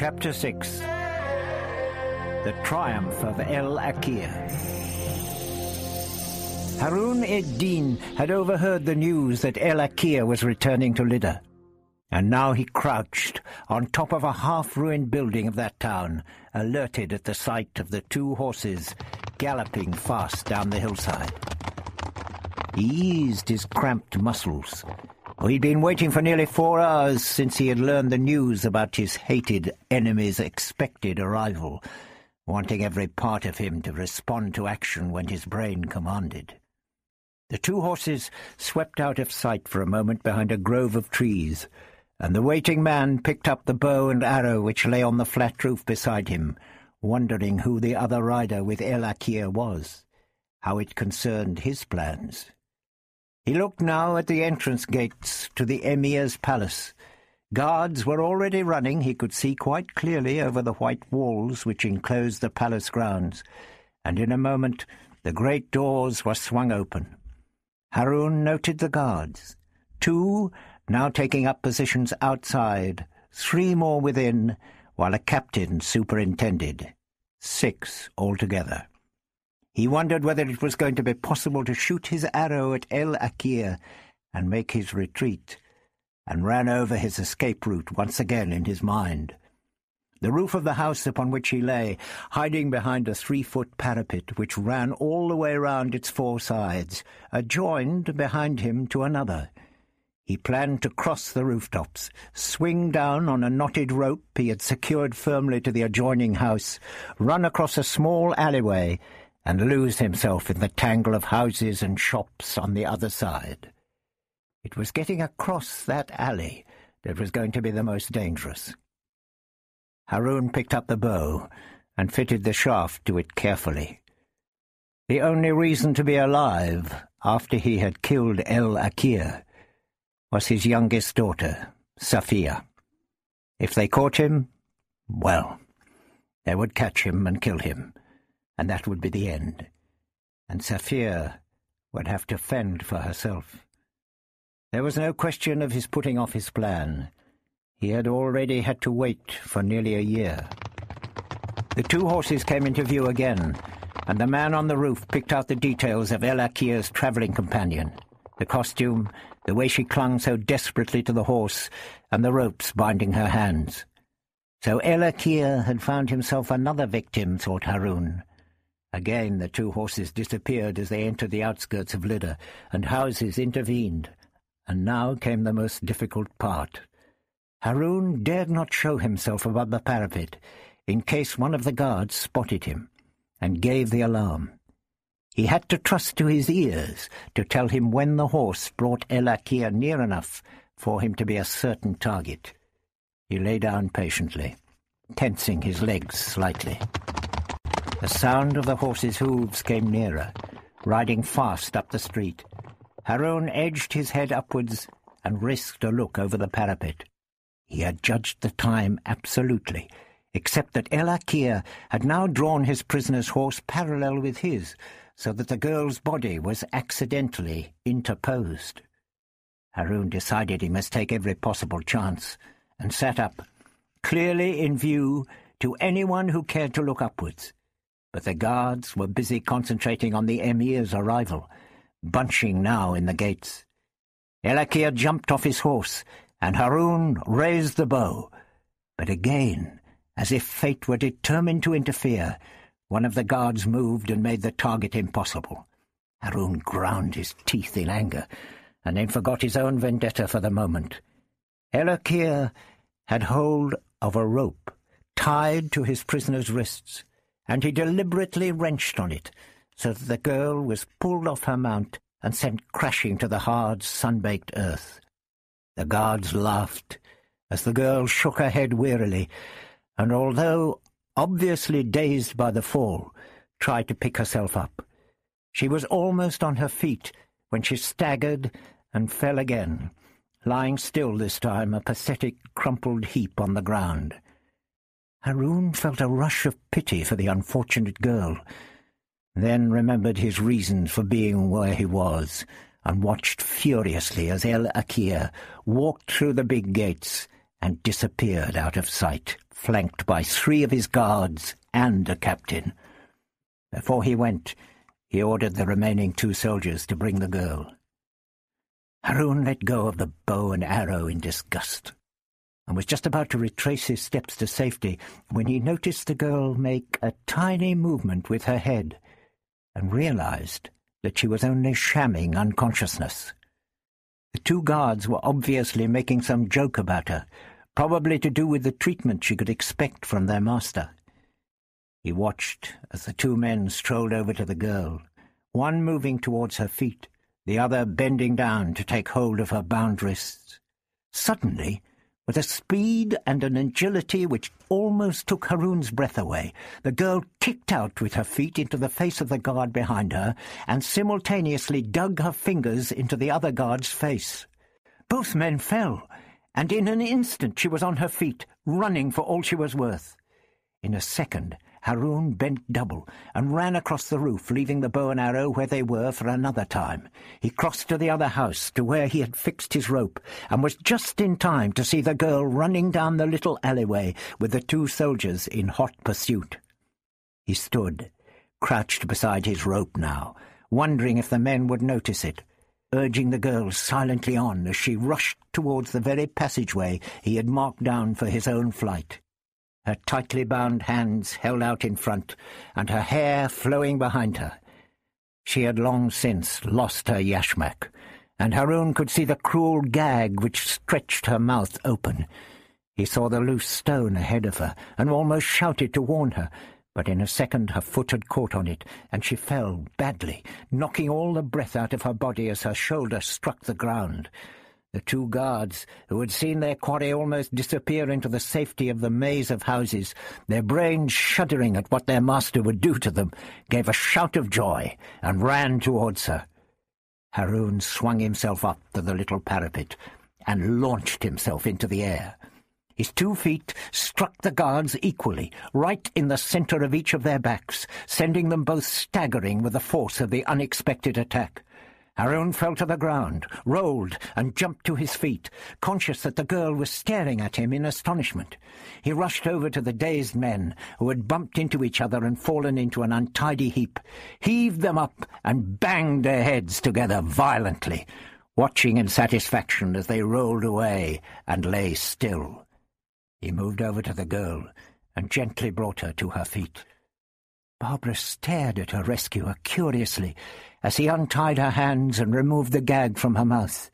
Chapter 6 The Triumph of El Akir Harun ed-Din had overheard the news that El Akir was returning to Lydda, and now he crouched on top of a half-ruined building of that town, alerted at the sight of the two horses galloping fast down the hillside. He eased his cramped muscles He'd been waiting for nearly four hours since he had learned the news about his hated enemy's expected arrival, wanting every part of him to respond to action when his brain commanded. The two horses swept out of sight for a moment behind a grove of trees, and the waiting man picked up the bow and arrow which lay on the flat roof beside him, wondering who the other rider with El Akir was, how it concerned his plans. He looked now at the entrance gates to the Emir's palace. Guards were already running, he could see quite clearly over the white walls which enclosed the palace grounds, and in a moment the great doors were swung open. Harun noted the guards. Two now taking up positions outside, three more within, while a captain superintended. Six altogether. He wondered whether it was going to be possible to shoot his arrow at El Akir and make his retreat, and ran over his escape route once again in his mind. The roof of the house upon which he lay, hiding behind a three-foot parapet which ran all the way round its four sides, adjoined behind him to another. He planned to cross the rooftops, swing down on a knotted rope he had secured firmly to the adjoining house, run across a small alleyway, and lose himself in the tangle of houses and shops on the other side. It was getting across that alley that was going to be the most dangerous. Harun picked up the bow and fitted the shaft to it carefully. The only reason to be alive after he had killed El Akir was his youngest daughter, Safia. If they caught him, well, they would catch him and kill him and that would be the end. And Safia would have to fend for herself. There was no question of his putting off his plan. He had already had to wait for nearly a year. The two horses came into view again, and the man on the roof picked out the details of El Akir's travelling companion, the costume, the way she clung so desperately to the horse, and the ropes binding her hands. So El Akir had found himself another victim, thought Harun, Again the two horses disappeared as they entered the outskirts of Lydda, and houses intervened. And now came the most difficult part. Harun dared not show himself above the parapet, in case one of the guards spotted him, and gave the alarm. He had to trust to his ears to tell him when the horse brought El Akir near enough for him to be a certain target. He lay down patiently, tensing his legs slightly. The sound of the horse's hooves came nearer, riding fast up the street. Harun edged his head upwards and risked a look over the parapet. He had judged the time absolutely, except that El Akir had now drawn his prisoner's horse parallel with his, so that the girl's body was accidentally interposed. Harun decided he must take every possible chance, and sat up, clearly in view to anyone who cared to look upwards but the guards were busy concentrating on the emir's arrival, bunching now in the gates. El Akir jumped off his horse, and Harun raised the bow. But again, as if fate were determined to interfere, one of the guards moved and made the target impossible. Harun ground his teeth in anger, and then forgot his own vendetta for the moment. El Akir had hold of a rope tied to his prisoner's wrists and he deliberately wrenched on it, so that the girl was pulled off her mount and sent crashing to the hard, sun-baked earth. The guards laughed as the girl shook her head wearily, and although obviously dazed by the fall, tried to pick herself up. She was almost on her feet when she staggered and fell again, lying still this time, a pathetic, crumpled heap on the ground. Harun felt a rush of pity for the unfortunate girl, then remembered his reasons for being where he was, and watched furiously as El Akir walked through the big gates and disappeared out of sight flanked by three of his guards and a captain. Before he went, he ordered the remaining two soldiers to bring the girl. Haroun let go of the bow and arrow in disgust, and was just about to retrace his steps to safety when he noticed the girl make a tiny movement with her head, and realized that she was only shamming unconsciousness. The two guards were obviously making some joke about her, probably to do with the treatment she could expect from their master. He watched as the two men strolled over to the girl, one moving towards her feet, the other bending down to take hold of her bound wrists. Suddenly, with a speed and an agility which almost took Haroun's breath away, the girl kicked out with her feet into the face of the guard behind her and simultaneously dug her fingers into the other guard's face. Both men fell, and in an instant she was on her feet, running for all she was worth. In a second, Haroun bent double and ran across the roof, leaving the bow and arrow where they were for another time. He crossed to the other house, to where he had fixed his rope, and was just in time to see the girl running down the little alleyway with the two soldiers in hot pursuit. He stood, crouched beside his rope now, wondering if the men would notice it, urging the girl silently on as she rushed towards the very passageway he had marked down for his own flight her tightly bound hands held out in front, and her hair flowing behind her. She had long since lost her yashmak, and Haroun could see the cruel gag which stretched her mouth open. He saw the loose stone ahead of her, and almost shouted to warn her, but in a second her foot had caught on it, and she fell badly, knocking all the breath out of her body as her shoulder struck the ground. The two guards, who had seen their quarry almost disappear into the safety of the maze of houses, their brains shuddering at what their master would do to them, gave a shout of joy and ran towards her. Haroun swung himself up to the little parapet and launched himself into the air. His two feet struck the guards equally, right in the centre of each of their backs, sending them both staggering with the force of the unexpected attack. Haroun fell to the ground, rolled, and jumped to his feet, conscious that the girl was staring at him in astonishment. He rushed over to the dazed men, who had bumped into each other and fallen into an untidy heap, heaved them up, and banged their heads together violently, watching in satisfaction as they rolled away and lay still. He moved over to the girl and gently brought her to her feet. Barbara stared at her rescuer curiously, as he untied her hands and removed the gag from her mouth.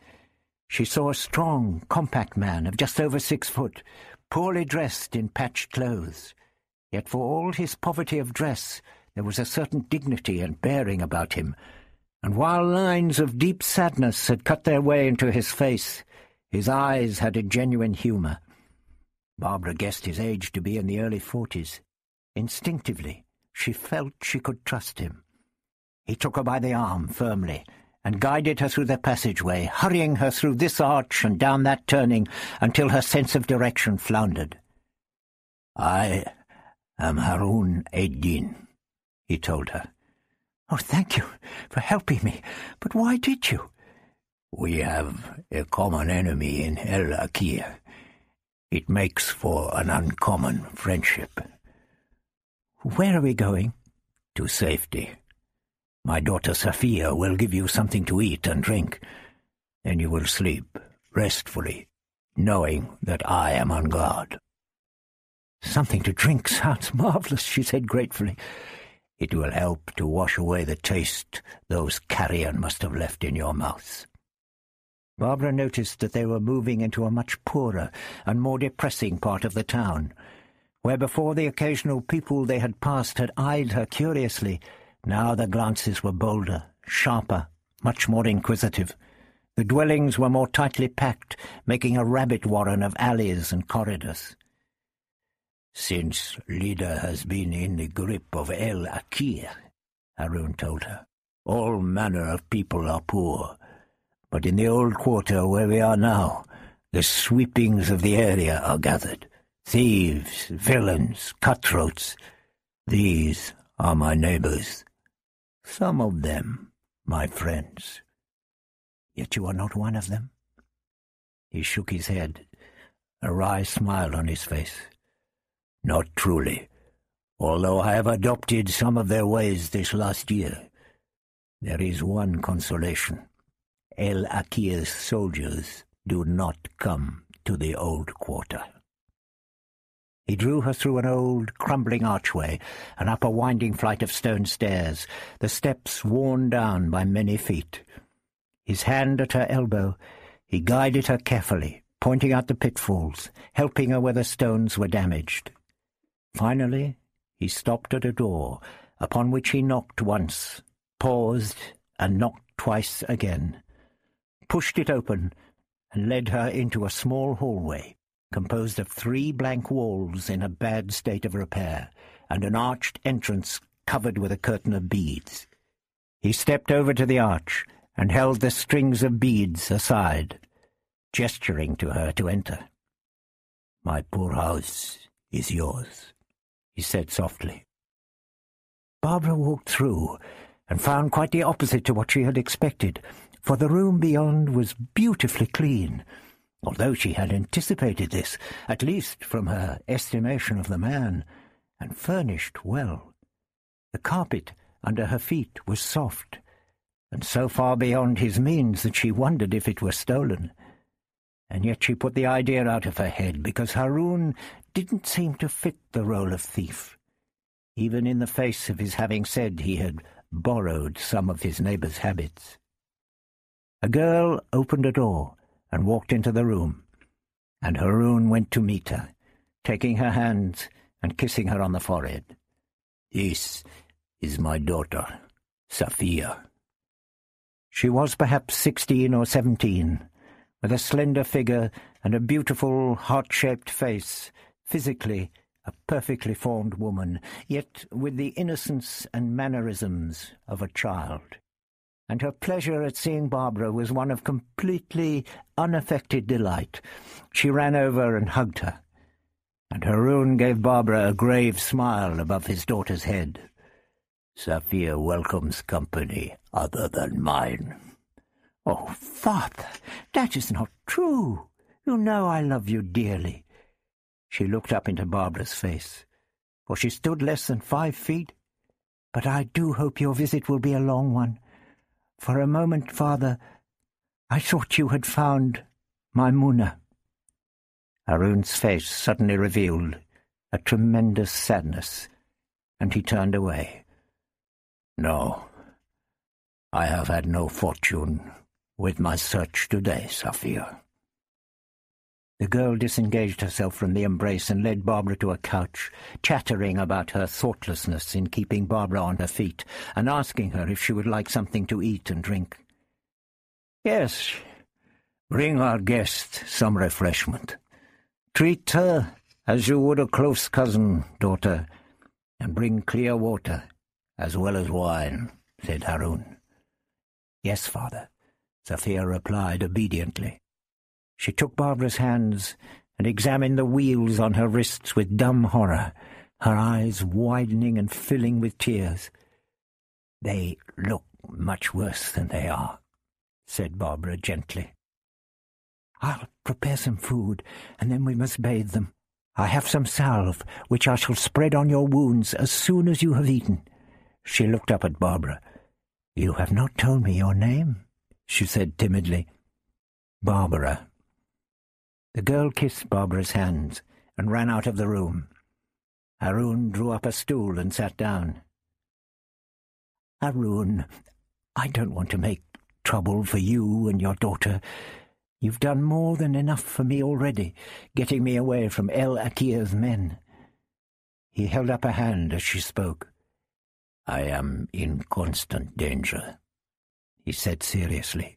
She saw a strong, compact man of just over six foot, poorly dressed in patched clothes. Yet for all his poverty of dress, there was a certain dignity and bearing about him, and while lines of deep sadness had cut their way into his face, his eyes had a genuine humour. Barbara guessed his age to be in the early forties. Instinctively, she felt she could trust him. He took her by the arm firmly and guided her through the passageway, hurrying her through this arch and down that turning until her sense of direction floundered. I am Haroun ed-Din, he told her. Oh, thank you for helping me. But why did you? We have a common enemy in El Akir. It makes for an uncommon friendship. Where are we going? To safety. My daughter Safia will give you something to eat and drink. Then you will sleep restfully, knowing that I am on guard. Something to drink sounds marvellous, she said gratefully. It will help to wash away the taste those carrion must have left in your mouth. Barbara noticed that they were moving into a much poorer and more depressing part of the town, where before the occasional people they had passed had eyed her curiously, now the glances were bolder, sharper, much more inquisitive. The dwellings were more tightly packed, making a rabbit warren of alleys and corridors. Since Lydda has been in the grip of El Akir, Haroun told her, all manner of people are poor. But in the old quarter where we are now, the sweepings of the area are gathered. Thieves, villains, cutthroats. These are my neighbours. Some of them, my friends. Yet you are not one of them? He shook his head, a wry smile on his face. Not truly, although I have adopted some of their ways this last year. There is one consolation. El Akir's soldiers do not come to the old quarter. He drew her through an old, crumbling archway and up a winding flight of stone stairs, the steps worn down by many feet. His hand at her elbow, he guided her carefully, pointing out the pitfalls, helping her where the stones were damaged. Finally, he stopped at a door, upon which he knocked once, paused, and knocked twice again, pushed it open, and led her into a small hallway composed of three blank walls in a bad state of repair, and an arched entrance covered with a curtain of beads. He stepped over to the arch and held the strings of beads aside, gesturing to her to enter. "'My poor house is yours,' he said softly. Barbara walked through and found quite the opposite to what she had expected, for the room beyond was beautifully clean, although she had anticipated this, at least from her estimation of the man, and furnished well. The carpet under her feet was soft, and so far beyond his means that she wondered if it were stolen. And yet she put the idea out of her head, because Haroun didn't seem to fit the role of thief, even in the face of his having said he had borrowed some of his neighbour's habits. A girl opened a door, and walked into the room, and Haroun went to meet her, taking her hands and kissing her on the forehead. This is my daughter, Safia. She was perhaps sixteen or seventeen, with a slender figure and a beautiful, heart-shaped face, physically a perfectly formed woman, yet with the innocence and mannerisms of a child and her pleasure at seeing Barbara was one of completely unaffected delight. She ran over and hugged her, and Haroun gave Barbara a grave smile above his daughter's head. Safia welcomes company other than mine. Oh, father, that is not true. You know I love you dearly. She looked up into Barbara's face, for she stood less than five feet. But I do hope your visit will be a long one for a moment, father, I thought you had found Maimuna. Haroun's face suddenly revealed a tremendous sadness, and he turned away. No, I have had no fortune with my search today, Safia. The girl disengaged herself from the embrace and led Barbara to a couch, chattering about her thoughtlessness in keeping Barbara on her feet, and asking her if she would like something to eat and drink. Yes, bring our guest some refreshment. Treat her as you would a close cousin, daughter, and bring clear water, as well as wine, said Haroun. Yes, father, Safia replied obediently. She took Barbara's hands and examined the weals on her wrists with dumb horror, her eyes widening and filling with tears. "'They look much worse than they are,' said Barbara gently. "'I'll prepare some food, and then we must bathe them. I have some salve, which I shall spread on your wounds as soon as you have eaten.' She looked up at Barbara. "'You have not told me your name,' she said timidly. "'Barbara,' The girl kissed Barbara's hands and ran out of the room. Haroun drew up a stool and sat down. Haroun, I don't want to make trouble for you and your daughter. You've done more than enough for me already, getting me away from El Akir's men. He held up a hand as she spoke. I am in constant danger, he said seriously.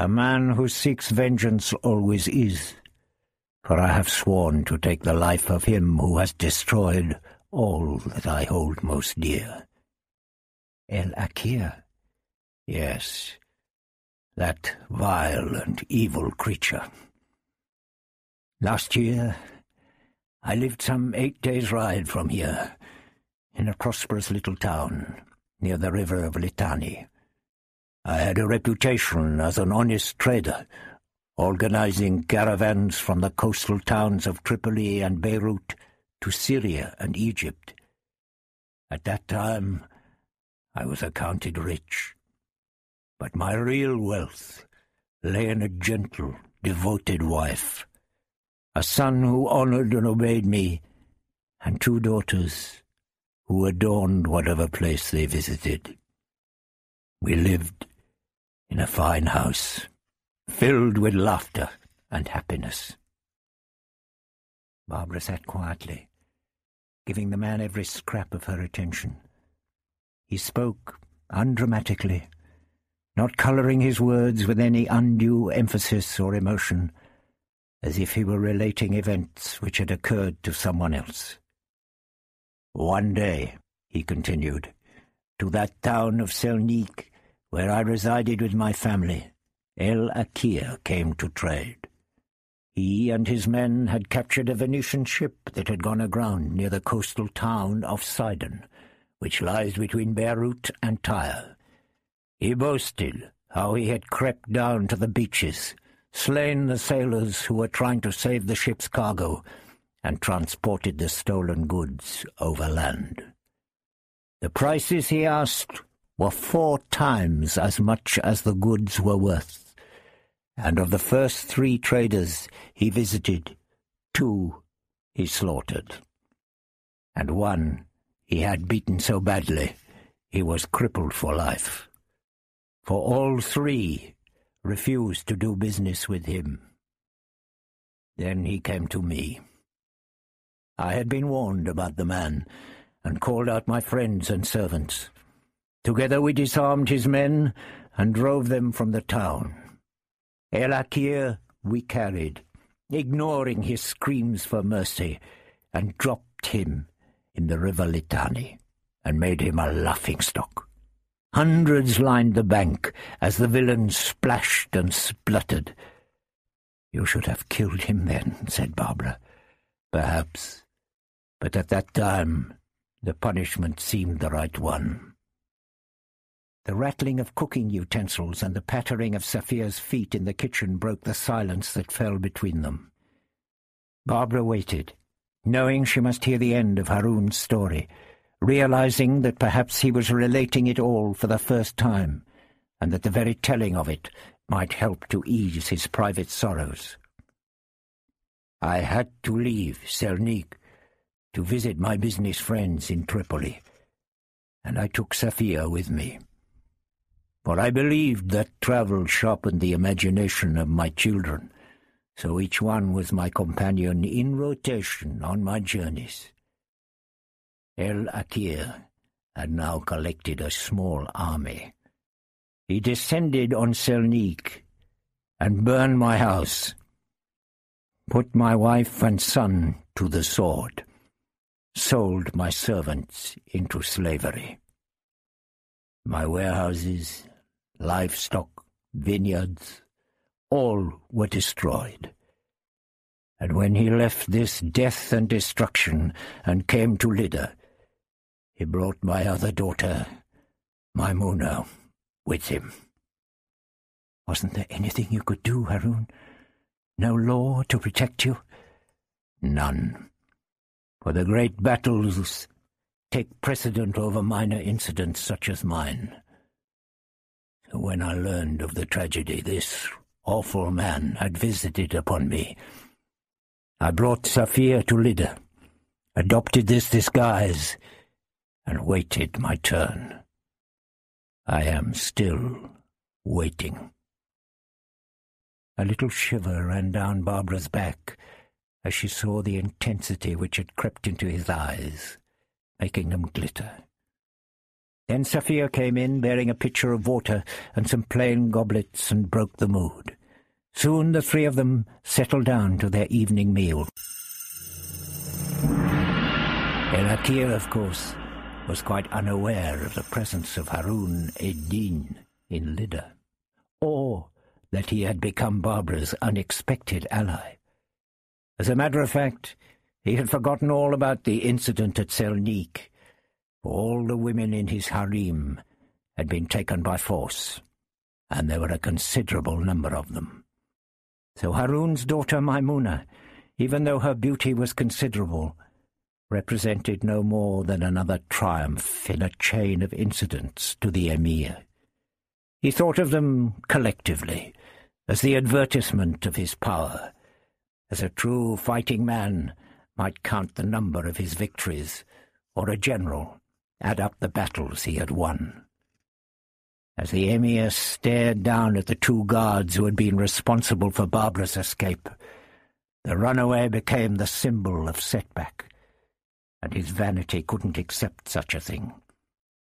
A man who seeks vengeance always is, for I have sworn to take the life of him who has destroyed all that I hold most dear. El Akir? Yes, that vile and evil creature. Last year, I lived some eight days' ride from here, in a prosperous little town near the river of Litani. I had a reputation as an honest trader, organizing caravans from the coastal towns of Tripoli and Beirut to Syria and Egypt. At that time, I was accounted rich, but my real wealth lay in a gentle, devoted wife, a son who honored and obeyed me, and two daughters who adorned whatever place they visited. We lived in a fine house, filled with laughter and happiness. Barbara sat quietly, giving the man every scrap of her attention. He spoke undramatically, not colouring his words with any undue emphasis or emotion, as if he were relating events which had occurred to someone else. One day, he continued, to that town of Selnik, where I resided with my family, El Akir came to trade. He and his men had captured a Venetian ship that had gone aground near the coastal town of Sidon, which lies between Beirut and Tyre. He boasted how he had crept down to the beaches, slain the sailors who were trying to save the ship's cargo, and transported the stolen goods overland. The prices he asked were four times as much as the goods were worth, and of the first three traders he visited, two he slaughtered, and one he had beaten so badly he was crippled for life. For all three refused to do business with him. Then he came to me. I had been warned about the man, and called out my friends and servants. Together we disarmed his men and drove them from the town. El Akir we carried, ignoring his screams for mercy, and dropped him in the river Litani, and made him a laughing-stock. Hundreds lined the bank as the villain splashed and spluttered. You should have killed him then, said Barbara. Perhaps but at that time the punishment seemed the right one. The rattling of cooking utensils and the pattering of Safia's feet in the kitchen broke the silence that fell between them. Barbara waited, knowing she must hear the end of Haroun's story, realizing that perhaps he was relating it all for the first time, and that the very telling of it might help to ease his private sorrows. I had to leave Selnik to visit my business friends in Tripoli, and I took Safia with me. For I believed that travel sharpened the imagination of my children, so each one was my companion in rotation on my journeys. El Akir had now collected a small army. He descended on Selnik and burned my house, put my wife and son to the sword sold my servants into slavery. My warehouses, livestock, vineyards, all were destroyed. And when he left this death and destruction and came to Lydda, he brought my other daughter, Maimuna, with him. Wasn't there anything you could do, Haroun? No law to protect you? None for the great battles take precedent over minor incidents such as mine. When I learned of the tragedy this awful man had visited upon me, I brought Safia to Lydda, adopted this disguise, and waited my turn. I am still waiting. A little shiver ran down Barbara's back as she saw the intensity which had crept into his eyes, making them glitter. Then Safia came in, bearing a pitcher of water and some plain goblets, and broke the mood. Soon the three of them settled down to their evening meal. El Akir, of course, was quite unaware of the presence of Haroun ed-Din in Lydda, or that he had become Barbara's unexpected ally. As a matter of fact, he had forgotten all about the incident at Selnik. All the women in his harem had been taken by force, and there were a considerable number of them. So Harun's daughter Maimuna, even though her beauty was considerable, represented no more than another triumph in a chain of incidents to the Emir. He thought of them collectively, as the advertisement of his power, as a true fighting man might count the number of his victories, or a general add up the battles he had won. As the Emir stared down at the two guards who had been responsible for Barbara's escape, the runaway became the symbol of setback, and his vanity couldn't accept such a thing.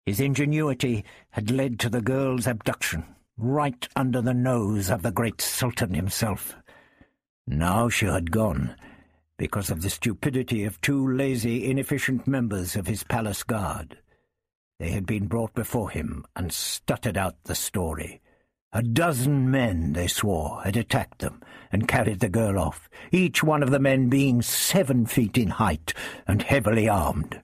His ingenuity had led to the girl's abduction, right under the nose of the great Sultan himself. Now she had gone, because of the stupidity of two lazy, inefficient members of his palace guard. They had been brought before him and stuttered out the story. A dozen men, they swore, had attacked them and carried the girl off, each one of the men being seven feet in height and heavily armed.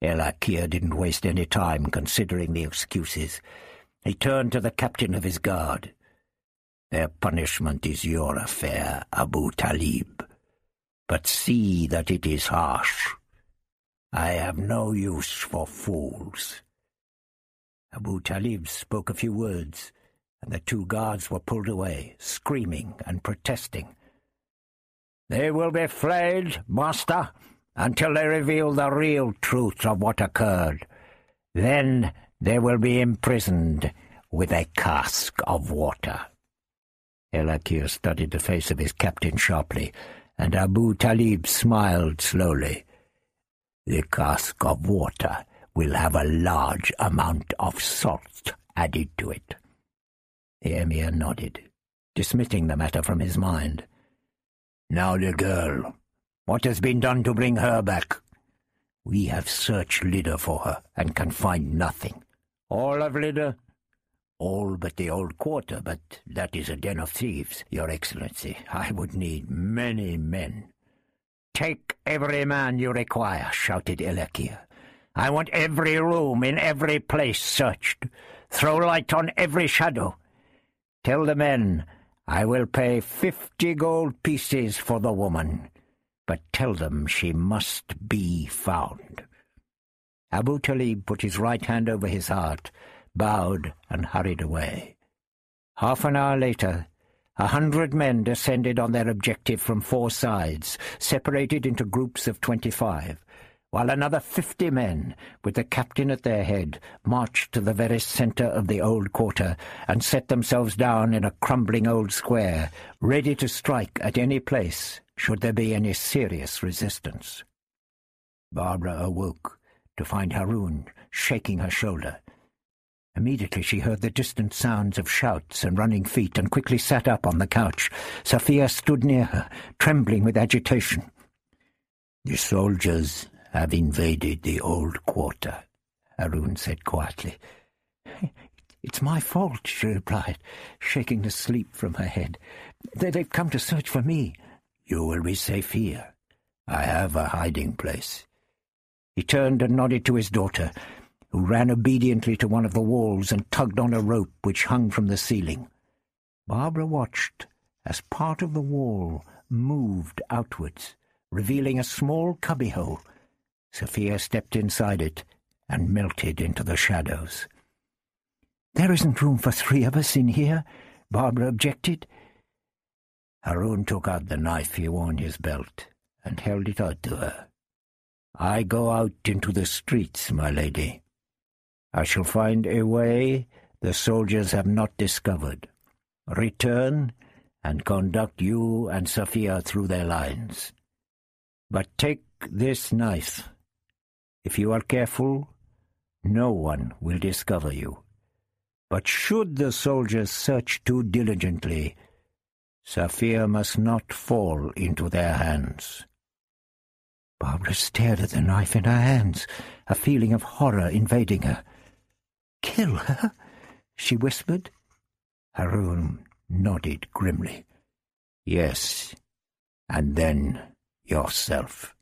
El Akir didn't waste any time considering the excuses. He turned to the captain of his guard. Their punishment is your affair, Abu Talib. But see that it is harsh. I have no use for fools. Abu Talib spoke a few words, and the two guards were pulled away, screaming and protesting. They will be flayed, master, until they reveal the real truth of what occurred. Then they will be imprisoned with a cask of water. El Akir studied the face of his captain sharply, and Abu Talib smiled slowly. The cask of water will have a large amount of salt added to it. The Emir nodded, dismissing the matter from his mind. Now the girl. What has been done to bring her back? We have searched Lydda for her, and can find nothing. All of Lydda? All but the old quarter, but that is a den of thieves, your excellency. I would need many men. Take every man you require, shouted El Akir. I want every room in every place searched. Throw light on every shadow. Tell the men I will pay fifty gold pieces for the woman, but tell them she must be found. Abu Talib put his right hand over his heart, bowed, and hurried away. Half an hour later, a hundred men descended on their objective from four sides, separated into groups of twenty-five while another fifty men, with the captain at their head, marched to the very centre of the old quarter and set themselves down in a crumbling old square, ready to strike at any place should there be any serious resistance. Barbara awoke to find Haroun shaking her shoulder. Immediately she heard the distant sounds of shouts and running feet and quickly sat up on the couch. Safia stood near her, trembling with agitation. The soldiers have invaded the old quarter, Haroun said quietly. It's my fault, she replied, shaking the sleep from her head. They've come to search for me. You will be safe here. I have a hiding place. He turned and nodded to his daughter, who ran obediently to one of the walls and tugged on a rope which hung from the ceiling. Barbara watched as part of the wall moved outwards, revealing a small cubbyhole Safia stepped inside it and melted into the shadows. There isn't room for three of us in here, Barbara objected. Haroun took out the knife he wore in his belt and held it out to her. I go out into the streets, my lady. I shall find a way the soldiers have not discovered. Return and conduct you and Safia through their lines. But take this knife if you are careful, no one will discover you. But should the soldiers search too diligently, Safia must not fall into their hands. Barbara stared at the knife in her hands, a feeling of horror invading her. Kill her? she whispered. Haroun nodded grimly. Yes, and then yourself.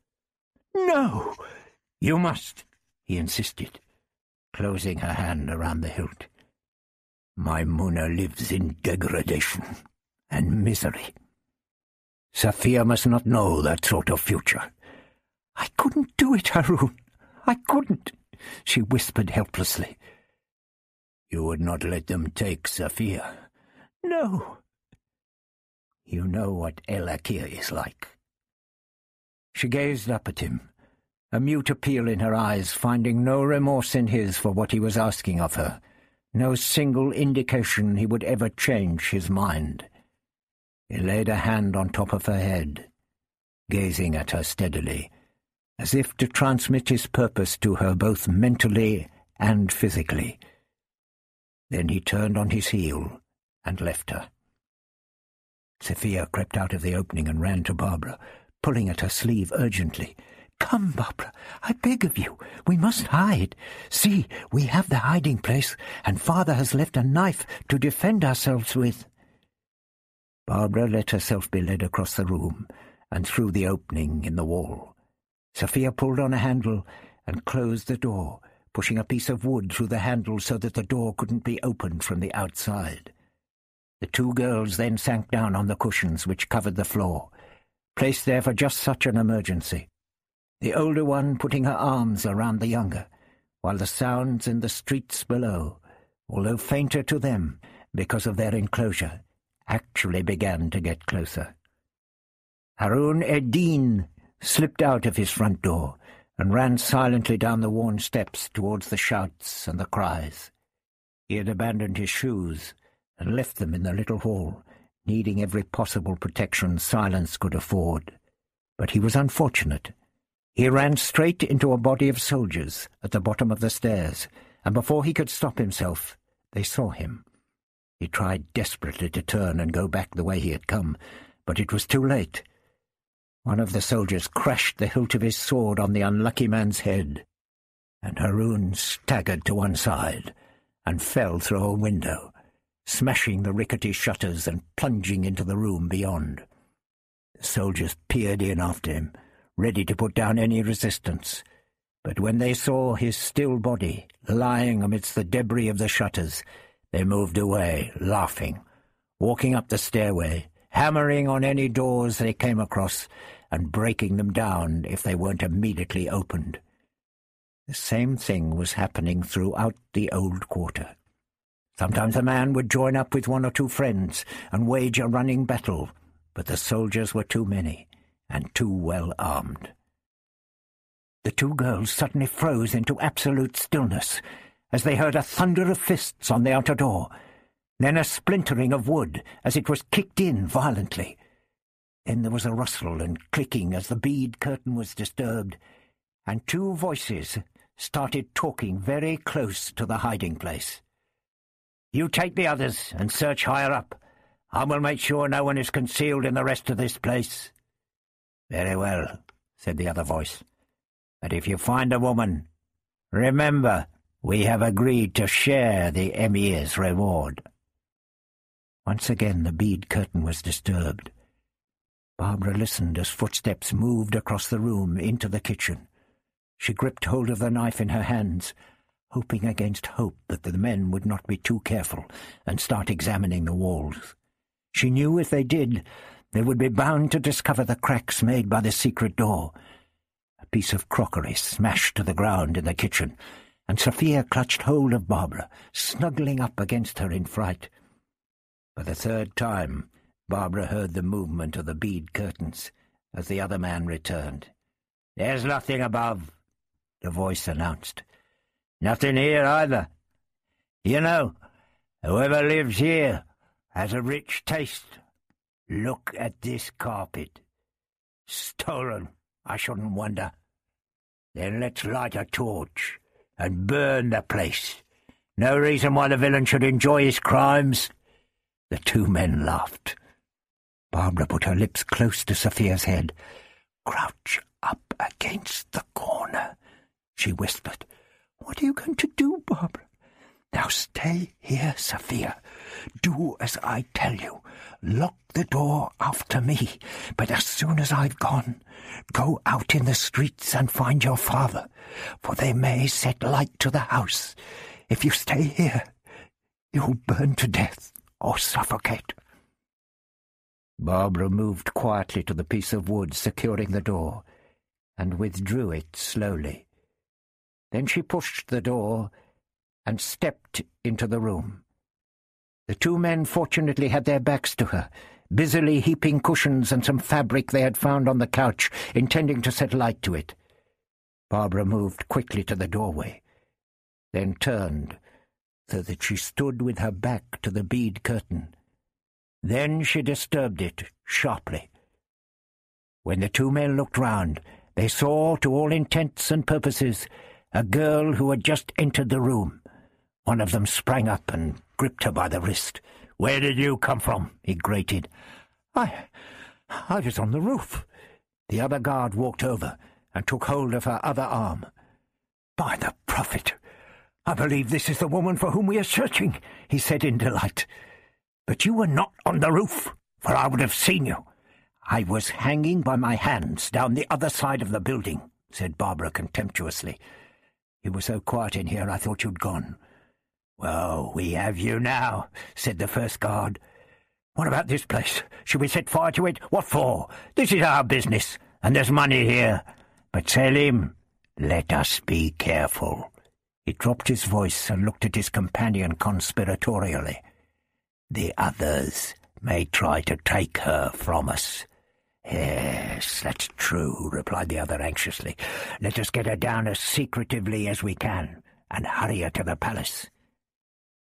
No! You must, he insisted, closing her hand around the hilt. Maimuna lives in degradation and misery. Safia must not know that sort of future. I couldn't do it, Haroun. I couldn't, she whispered helplessly. You would not let them take Safia? No. You know what El Akir is like. She gazed up at him, a mute appeal in her eyes, finding no remorse in his for what he was asking of her, no single indication he would ever change his mind. He laid a hand on top of her head, gazing at her steadily, as if to transmit his purpose to her both mentally and physically. Then he turned on his heel and left her. Safia crept out of the opening and ran to Barbara, pulling at her sleeve urgently. Come, Barbara, I beg of you. We must hide. See, we have the hiding place, and father has left a knife to defend ourselves with. Barbara let herself be led across the room and through the opening in the wall. Safia pulled on a handle and closed the door, pushing a piece of wood through the handle so that the door couldn't be opened from the outside. The two girls then sank down on the cushions which covered the floor, placed there for just such an emergency, the older one putting her arms around the younger, while the sounds in the streets below, although fainter to them because of their enclosure, actually began to get closer. Haroun ed-Din slipped out of his front door and ran silently down the worn steps towards the shouts and the cries. He had abandoned his shoes and left them in the little hall, needing every possible protection silence could afford. But he was unfortunate. He ran straight into a body of soldiers at the bottom of the stairs, and before he could stop himself, they saw him. He tried desperately to turn and go back the way he had come, but it was too late. One of the soldiers crashed the hilt of his sword on the unlucky man's head, and Haroun staggered to one side and fell through a window, smashing the rickety shutters and plunging into the room beyond. The soldiers peered in after him, ready to put down any resistance, but when they saw his still body lying amidst the debris of the shutters, they moved away, laughing, walking up the stairway, hammering on any doors they came across, and breaking them down if they weren't immediately opened. The same thing was happening throughout the old quarter. Sometimes a man would join up with one or two friends and wage a running battle, but the soldiers were too many and too well armed. The two girls suddenly froze into absolute stillness as they heard a thunder of fists on the outer door, then a splintering of wood as it was kicked in violently. Then there was a rustle and clicking as the bead curtain was disturbed, and two voices started talking very close to the hiding place. You take the others and search higher up. I will make sure no one is concealed in the rest of this place. Very well, said the other voice. But if you find a woman, remember we have agreed to share the emir's reward. Once again the bead curtain was disturbed. Barbara listened as footsteps moved across the room into the kitchen. She gripped hold of the knife in her hands hoping against hope that the men would not be too careful and start examining the walls. She knew if they did, they would be bound to discover the cracks made by the secret door. A piece of crockery smashed to the ground in the kitchen, and Safia clutched hold of Barbara, snuggling up against her in fright. For the third time, Barbara heard the movement of the bead curtains as the other man returned. "'There's nothing above,' the voice announced. Nothing here either. You know, whoever lives here has a rich taste. Look at this carpet. Stolen, I shouldn't wonder. Then let's light a torch and burn the place. No reason why the villain should enjoy his crimes. The two men laughed. Barbara put her lips close to Sophia's head. Crouch up against the corner, she whispered. What are you going to do, Barbara? Now stay here, Sophia. Do as I tell you. Lock the door after me, but as soon as I've gone, go out in the streets and find your father, for they may set light to the house. If you stay here, you'll burn to death or suffocate. Barbara moved quietly to the piece of wood securing the door and withdrew it slowly. Then she pushed the door and stepped into the room. The two men fortunately had their backs to her, busily heaping cushions and some fabric they had found on the couch, intending to set light to it. Barbara moved quickly to the doorway, then turned so that she stood with her back to the bead curtain. Then she disturbed it sharply. When the two men looked round, they saw, to all intents and purposes, a girl who had just entered the room. One of them sprang up and gripped her by the wrist. "'Where did you come from?' he grated. "'I... I was on the roof.' The other guard walked over and took hold of her other arm. "'By the Prophet! I believe this is the woman for whom we are searching,' he said in delight. "'But you were not on the roof, for I would have seen you.' "'I was hanging by my hands down the other side of the building,' said Barbara contemptuously. "'You were so quiet in here I thought you'd gone.' "'Well, we have you now,' said the first guard. "'What about this place? Should we set fire to it? What for? This is our business, and there's money here. But Selim, let us be careful.' He dropped his voice and looked at his companion conspiratorially. "'The others may try to take her from us.' "'Yes, that's true,' replied the other anxiously. "'Let us get her down as secretively as we can, and hurry her to the palace.'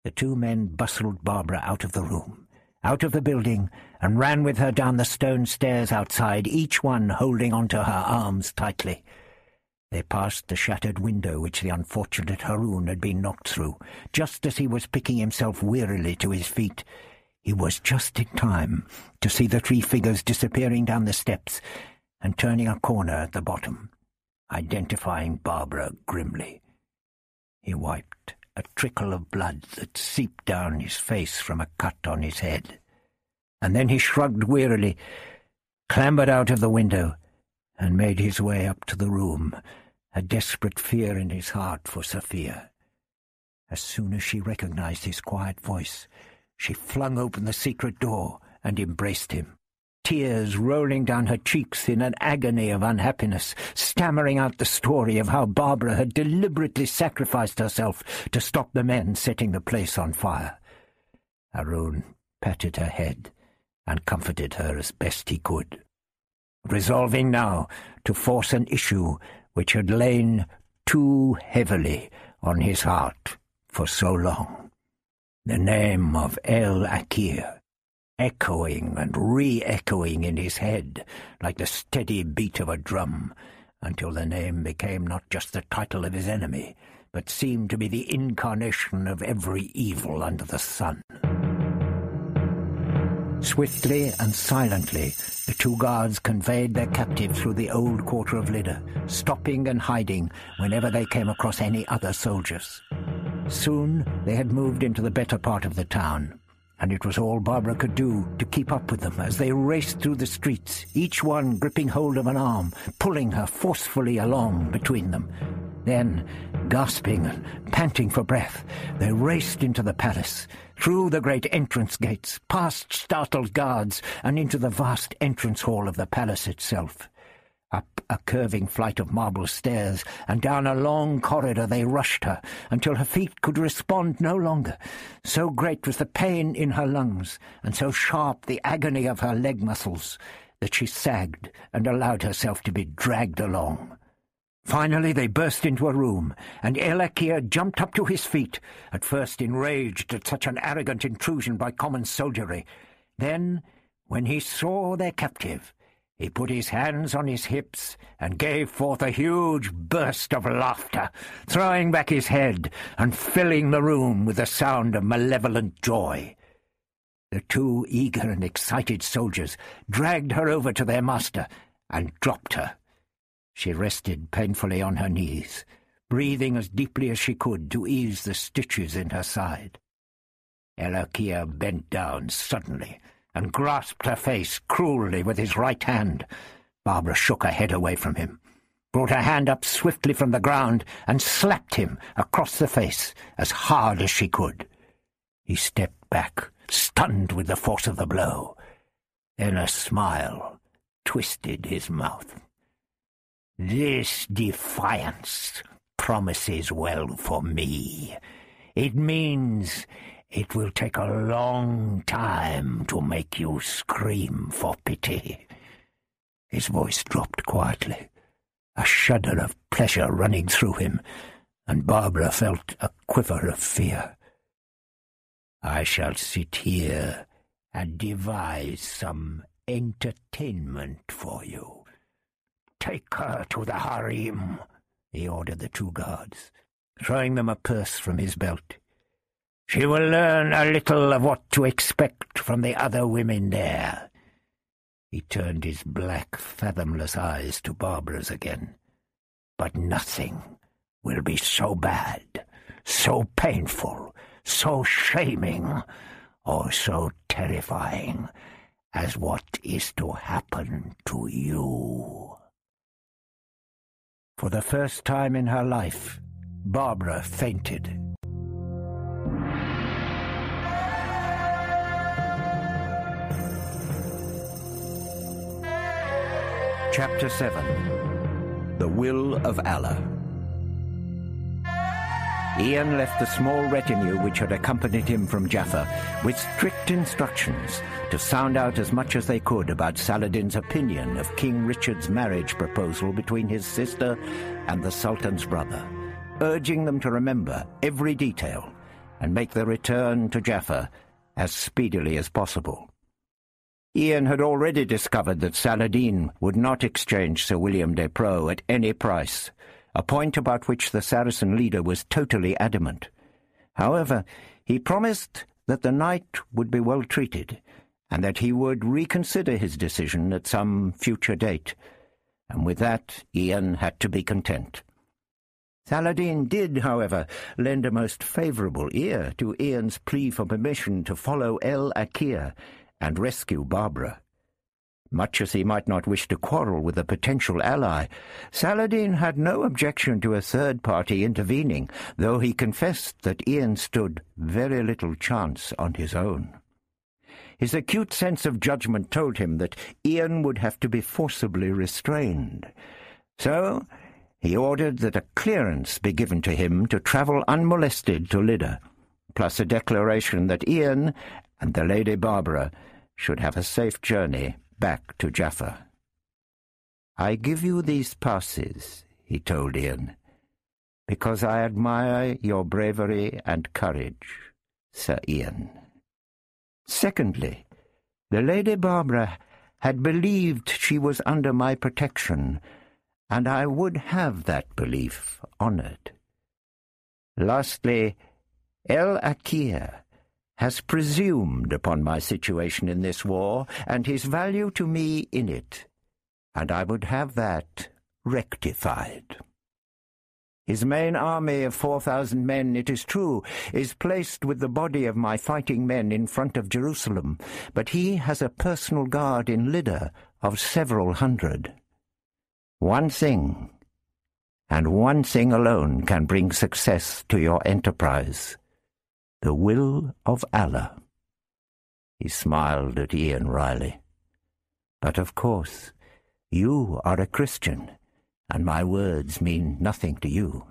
The two men bustled Barbara out of the room, out of the building, and ran with her down the stone stairs outside, each one holding on to her arms tightly. They passed the shattered window which the unfortunate Haroun had been knocked through, just as he was picking himself wearily to his feet. He was just in time to see the three figures disappearing down the steps and turning a corner at the bottom, identifying Barbara grimly. He wiped a trickle of blood that seeped down his face from a cut on his head. And then he shrugged wearily, clambered out of the window, and made his way up to the room, a desperate fear in his heart for Safia. As soon as she recognized his quiet voice, she flung open the secret door and embraced him tears rolling down her cheeks in an agony of unhappiness, stammering out the story of how Barbara had deliberately sacrificed herself to stop the men setting the place on fire. Haroun patted her head and comforted her as best he could, resolving now to force an issue which had lain too heavily on his heart for so long. The name of El Akir echoing and re-echoing in his head like the steady beat of a drum, until the name became not just the title of his enemy, but seemed to be the incarnation of every evil under the sun. Swiftly and silently, the two guards conveyed their captive through the old quarter of Lydda, stopping and hiding whenever they came across any other soldiers. Soon they had moved into the better part of the town, and it was all Barbara could do to keep up with them as they raced through the streets, each one gripping hold of an arm, pulling her forcefully along between them. Then, gasping and panting for breath, they raced into the palace, through the great entrance gates, past startled guards, and into the vast entrance hall of the palace itself. Up a curving flight of marble stairs, and down a long corridor they rushed her, until her feet could respond no longer. So great was the pain in her lungs, and so sharp the agony of her leg muscles, that she sagged and allowed herself to be dragged along. Finally they burst into a room, and El Akir jumped up to his feet, at first enraged at such an arrogant intrusion by common soldiery. Then, when he saw their captive, he put his hands on his hips and gave forth a huge burst of laughter, throwing back his head and filling the room with the sound of malevolent joy. The two eager and excited soldiers dragged her over to their master and dropped her. She rested painfully on her knees, breathing as deeply as she could to ease the stitches in her side. El Akir bent down suddenly and grasped her face cruelly with his right hand. Barbara shook her head away from him, brought her hand up swiftly from the ground, and slapped him across the face as hard as she could. He stepped back, stunned with the force of the blow. Then a smile twisted his mouth. This defiance promises well for me. It means it will take a long time to make you scream for pity. His voice dropped quietly, a shudder of pleasure running through him, and Barbara felt a quiver of fear. I shall sit here and devise some entertainment for you. Take her to the harem, he ordered the two guards, throwing them a purse from his belt. She will learn a little of what to expect from the other women there. He turned his black, fathomless eyes to Barbara's again. But nothing will be so bad, so painful, so shaming, or so terrifying as what is to happen to you. For the first time in her life, Barbara fainted. Chapter 7 The Will of Allah Ian left the small retinue which had accompanied him from Jaffa with strict instructions to sound out as much as they could about Saladin's opinion of King Richard's marriage proposal between his sister and the Sultan's brother, urging them to remember every detail and make their return to Jaffa as speedily as possible. Ian had already discovered that Saladin would not exchange Sir William de Preaux at any price, a point about which the Saracen leader was totally adamant. However, he promised that the knight would be well treated, and that he would reconsider his decision at some future date, and with that Ian had to be content. Saladin did, however, lend a most favourable ear to Ian's plea for permission to follow El Akir and rescue Barbara. Much as he might not wish to quarrel with a potential ally, Saladin had no objection to a third party intervening, though he confessed that Ian stood very little chance on his own. His acute sense of judgment told him that Ian would have to be forcibly restrained. So he ordered that a clearance be given to him to travel unmolested to Lydda, plus a declaration that Ian and the Lady Barbara should have a safe journey back to Jaffa. I give you these passes, he told Ian, because I admire your bravery and courage, Sir Ian. Secondly, the Lady Barbara had believed she was under my protection, and I would have that belief honoured. Lastly, El Akir has presumed upon my situation in this war, and his value to me in it, and I would have that rectified. His main army of four thousand men, it is true, is placed with the body of my fighting men in front of Jerusalem, but he has a personal guard in Lydda of several hundred. One thing, and one thing alone, can bring success to your enterprise the will of Allah. He smiled at Ian wryly. But of course, you are a Christian, and my words mean nothing to you.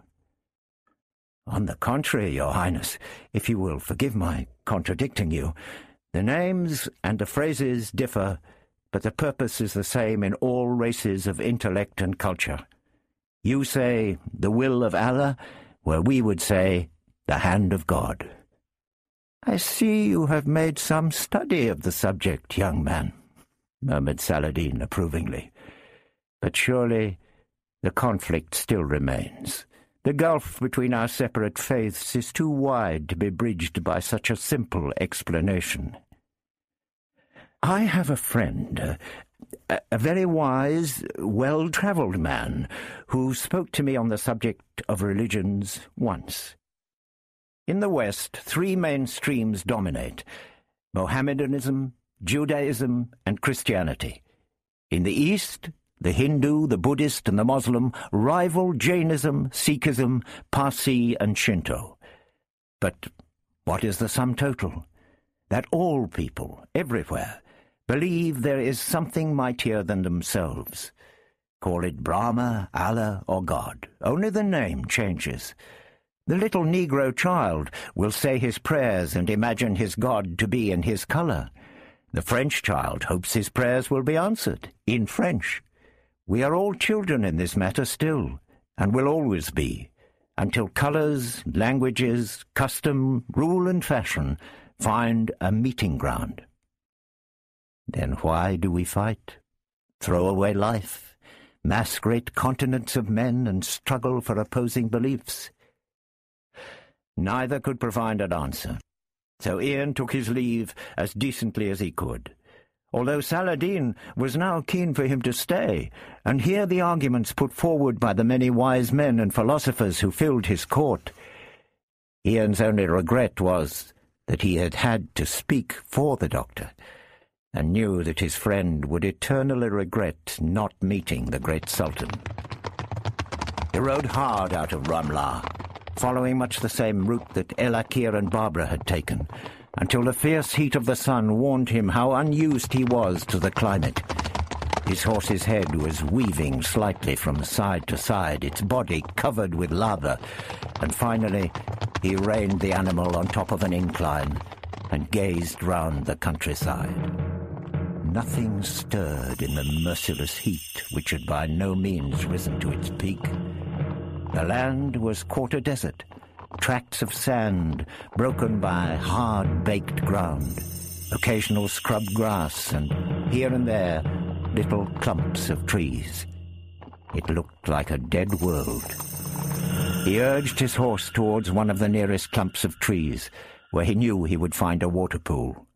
On the contrary, your Highness, if you will forgive my contradicting you, the names and the phrases differ, but the purpose is the same in all races of intellect and culture. You say the will of Allah, where we would say the hand of God. I see you have made some study of the subject, young man, murmured Saladin approvingly. But surely the conflict still remains. The gulf between our separate faiths is too wide to be bridged by such a simple explanation. I have a friend, a, a very wise, well-travelled man, who spoke to me on the subject of religions once. In the West, three main streams dominate Mohammedanism, Judaism, and Christianity. In the East, the Hindu, the Buddhist, and the Muslim rival Jainism, Sikhism, Parsi, and Shinto. But what is the sum total? That all people, everywhere, believe there is something mightier than themselves, Call it Brahma, Allah, or God. Only the name changes. The little Negro child will say his prayers and imagine his God to be in his colour. The French child hopes his prayers will be answered, in French. We are all children in this matter still, and will always be, until colours, languages, custom, rule and fashion find a meeting ground. Then why do we fight? Throw away life, mass great continents of men and struggle for opposing beliefs? Neither could provide an answer, so Ian took his leave as decently as he could although Saladin was now keen for him to stay, and hear the arguments put forward by the many wise men and philosophers who filled his court. Ian's only regret was that he had had to speak for the doctor, and knew that his friend would eternally regret not meeting the great Sultan. He rode hard out of Ramlah, following much the same route that El Akir and Barbara had taken, until the fierce heat of the sun warned him how unused he was to the climate. His horse's head was weaving slightly from side to side, its body covered with lava, and finally he reined the animal on top of an incline and gazed round the countryside. Nothing stirred in the merciless heat which had by no means risen to its peak. The land was quarter desert, tracts of sand broken by hard-baked ground, occasional scrub grass, and here and there little clumps of trees. It looked like a dead world. He urged his horse towards one of the nearest clumps of trees, where he knew he would find a water pool.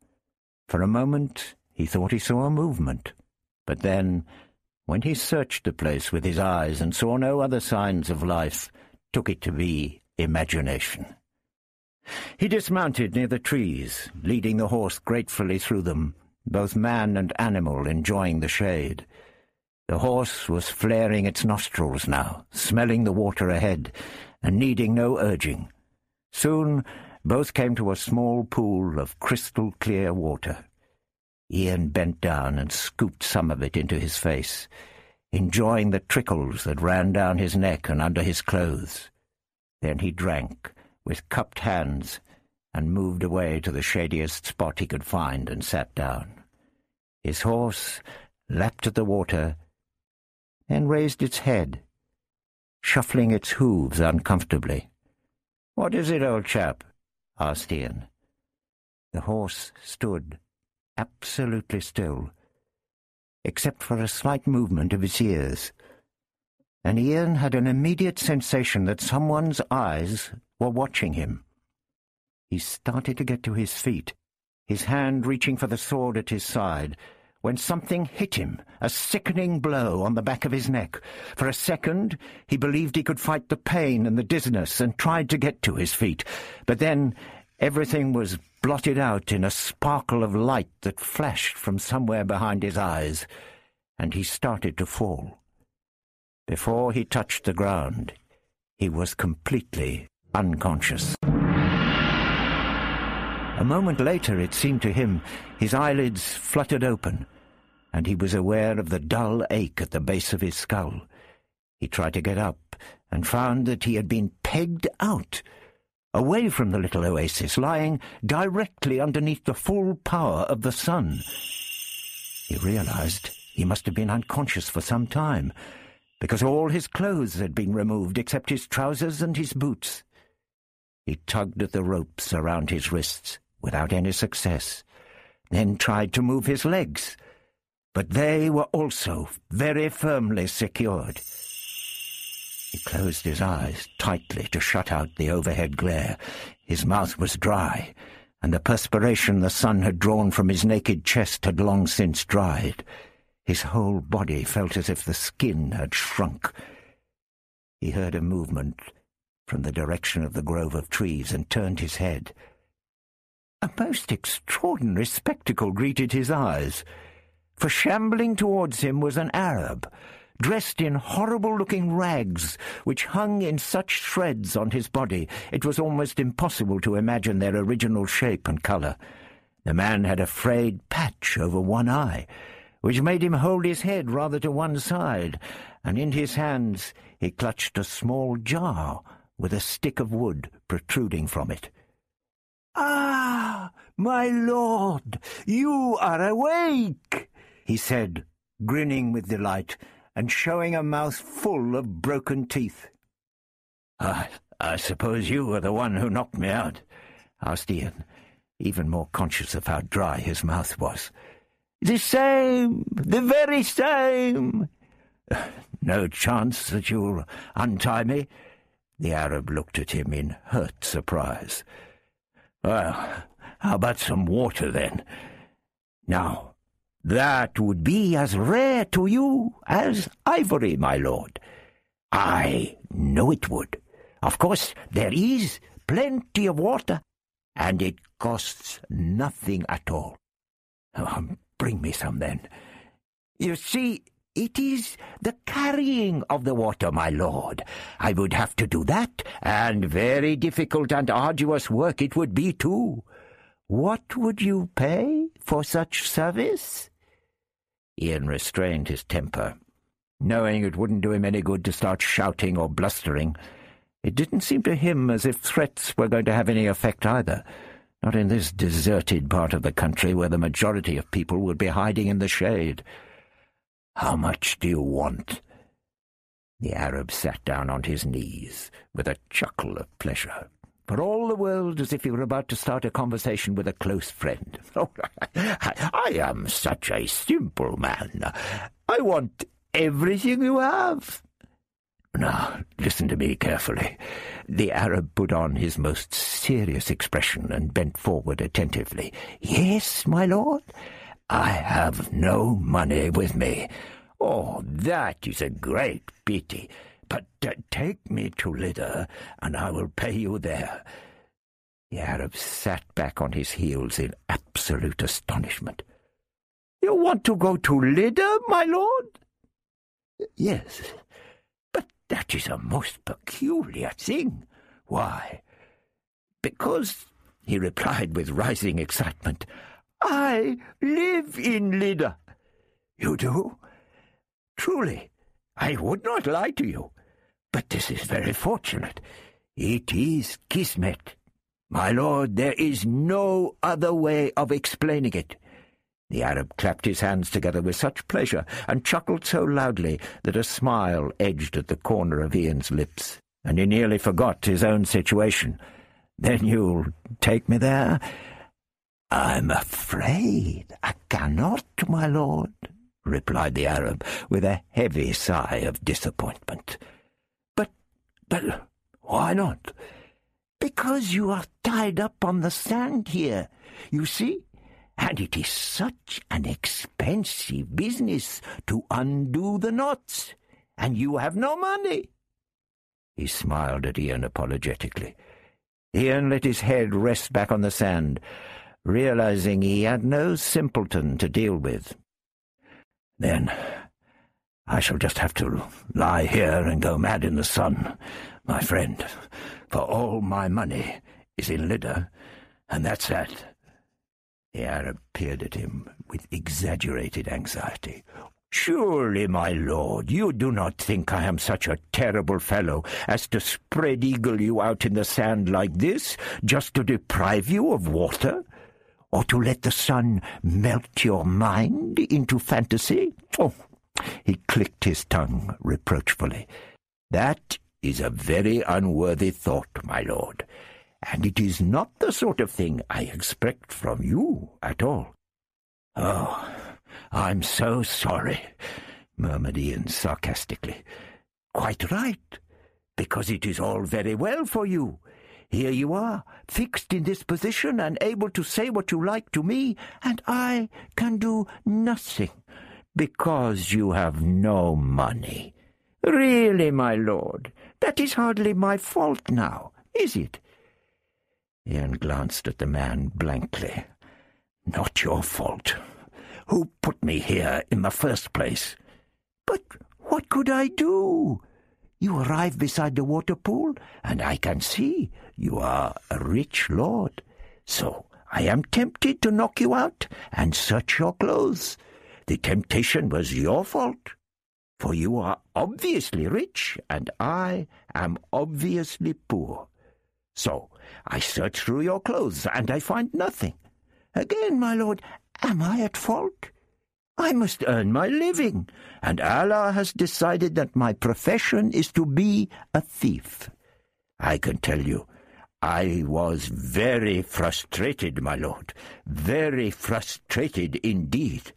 For a moment he thought he saw a movement, but then, when he searched the place with his eyes and saw no other signs of life, took it to be imagination. He dismounted near the trees, leading the horse gratefully through them, both man and animal enjoying the shade. The horse was flaring its nostrils now, smelling the water ahead, and needing no urging. Soon both came to a small pool of crystal-clear water. Ian bent down and scooped some of it into his face, enjoying the trickles that ran down his neck and under his clothes. Then he drank, with cupped hands, and moved away to the shadiest spot he could find and sat down. His horse lapped at the water, and raised its head, shuffling its hooves uncomfortably. "'What is it, old chap?' asked Ian. The horse stood, absolutely still, except for a slight movement of its ears and Ian had an immediate sensation that someone's eyes were watching him. He started to get to his feet, his hand reaching for the sword at his side, when something hit him, a sickening blow on the back of his neck. For a second he believed he could fight the pain and the dizziness and tried to get to his feet, but then everything was blotted out in a sparkle of light that flashed from somewhere behind his eyes, and he started to fall. Before he touched the ground, he was completely unconscious. A moment later, it seemed to him, his eyelids fluttered open, and he was aware of the dull ache at the base of his skull. He tried to get up, and found that he had been pegged out, away from the little oasis, lying directly underneath the full power of the sun. He realized he must have been unconscious for some time, because all his clothes had been removed except his trousers and his boots. He tugged at the ropes around his wrists without any success, then tried to move his legs, but they were also very firmly secured. He closed his eyes tightly to shut out the overhead glare. His mouth was dry, and the perspiration the sun had drawn from his naked chest had long since dried. His whole body felt as if the skin had shrunk. He heard a movement from the direction of the grove of trees and turned his head. A most extraordinary spectacle greeted his eyes, for shambling towards him was an Arab, dressed in horrible-looking rags which hung in such shreds on his body it was almost impossible to imagine their original shape and colour. The man had a frayed patch over one eye, which made him hold his head rather to one side, and in his hands he clutched a small jar with a stick of wood protruding from it. "'Ah, my lord, you are awake!' he said, grinning with delight, and showing a mouth full of broken teeth. I, I suppose you were the one who knocked me out, asked Ian, even more conscious of how dry his mouth was. The same, the very same. No chance that you'll untie me? The Arab looked at him in hurt surprise. Well, how about some water, then? Now, that would be as rare to you as ivory, my lord. I know it would. Of course, there is plenty of water, and it costs nothing at all. Oh, bring me some, then. You see, it is the carrying of the water, my lord. I would have to do that, and very difficult and arduous work it would be, too. What would you pay for such service? Ian restrained his temper, knowing it wouldn't do him any good to start shouting or blustering. It didn't seem to him as if threats were going to have any effect either, not in this deserted part of the country where the majority of people would be hiding in the shade. How much do you want? The Arab sat down on his knees with a chuckle of pleasure, for all the world as if he were about to start a conversation with a close friend. Oh, I am such a simple man. I want everything you have. Now, listen to me carefully. The Arab put on his most serious expression and bent forward attentively. Yes, my lord? I have no money with me. Oh, that is a great pity. But take me to Lydda, and I will pay you there. The Arab sat back on his heels in absolute astonishment. You want to go to Lydda, my lord? Yes, but that is a most peculiar thing. Why? Because, he replied with rising excitement, I live in Lydda. You do? Truly, I would not lie to you. But this is very fortunate. It is kismet. My lord, there is no other way of explaining it. The Arab clapped his hands together with such pleasure and chuckled so loudly that a smile edged at the corner of Ian's lips, and he nearly forgot his own situation. Then you'll take me there? I'm afraid I cannot, my lord, replied the Arab, with a heavy sigh of disappointment. But, why not? Because you are tied up on the sand here, you see, and it is such an expensive business to undo the knots, and you have no money. He smiled at Ian apologetically. Ian let his head rest back on the sand, realizing he had no simpleton to deal with. Then I shall just have to lie here and go mad in the sun, my friend, for all my money is in Lydda, and that's that. The Arab peered at him with exaggerated anxiety. Surely, my lord, you do not think I am such a terrible fellow as to spread eagle you out in the sand like this, just to deprive you of water? or to let the sun melt your mind into fantasy? Oh, he clicked his tongue reproachfully. That is a very unworthy thought, my lord, and it is not the sort of thing I expect from you at all. Oh, I'm so sorry, murmured Ian sarcastically. Quite right, because it is all very well for you here you are, fixed in this position and able to say what you like to me, and I can do nothing, because you have no money. Really, my lord, that is hardly my fault now, is it? Ian glanced at the man blankly. Not your fault. Who put me here in the first place? But what could I do? You arrive beside the water pool, and I can see you are a rich lord. So I am tempted to knock you out and search your clothes. The temptation was your fault. For you are obviously rich, and I am obviously poor. So I search through your clothes, and I find nothing. Again, my lord, am I at fault? I must earn my living, and Allah has decided that my profession is to be a thief. I can tell you, I was very frustrated, my lord, very frustrated indeed.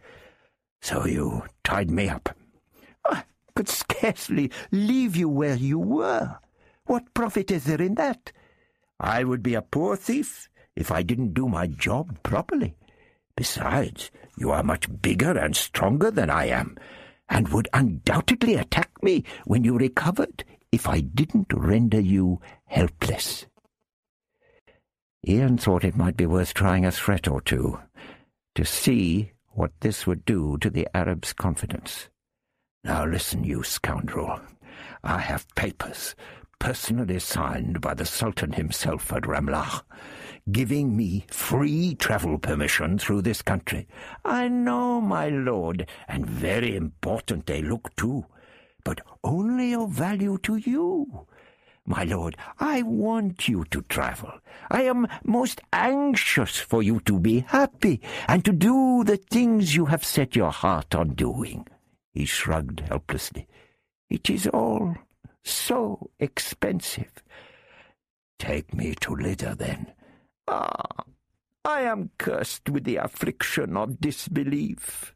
So you tied me up. I could scarcely leave you where you were. What profit is there in that? I would be a poor thief if I didn't do my job properly. Besides, you are much bigger and stronger than I am, and would undoubtedly attack me when you recovered if I didn't render you helpless. Ian thought it might be worth trying a threat or two, to see what this would do to the Arab's confidence. Now listen, you scoundrel. I have papers, personally signed by the Sultan himself at Ramlah, giving me free travel permission through this country. I know, my lord, and very important they look too, but only of value to you. My lord, I want you to travel. I am most anxious for you to be happy and to do the things you have set your heart on doing. He shrugged helplessly. It is all so expensive. Take me to Lydda, then. Ah, I am cursed with the affliction of disbelief.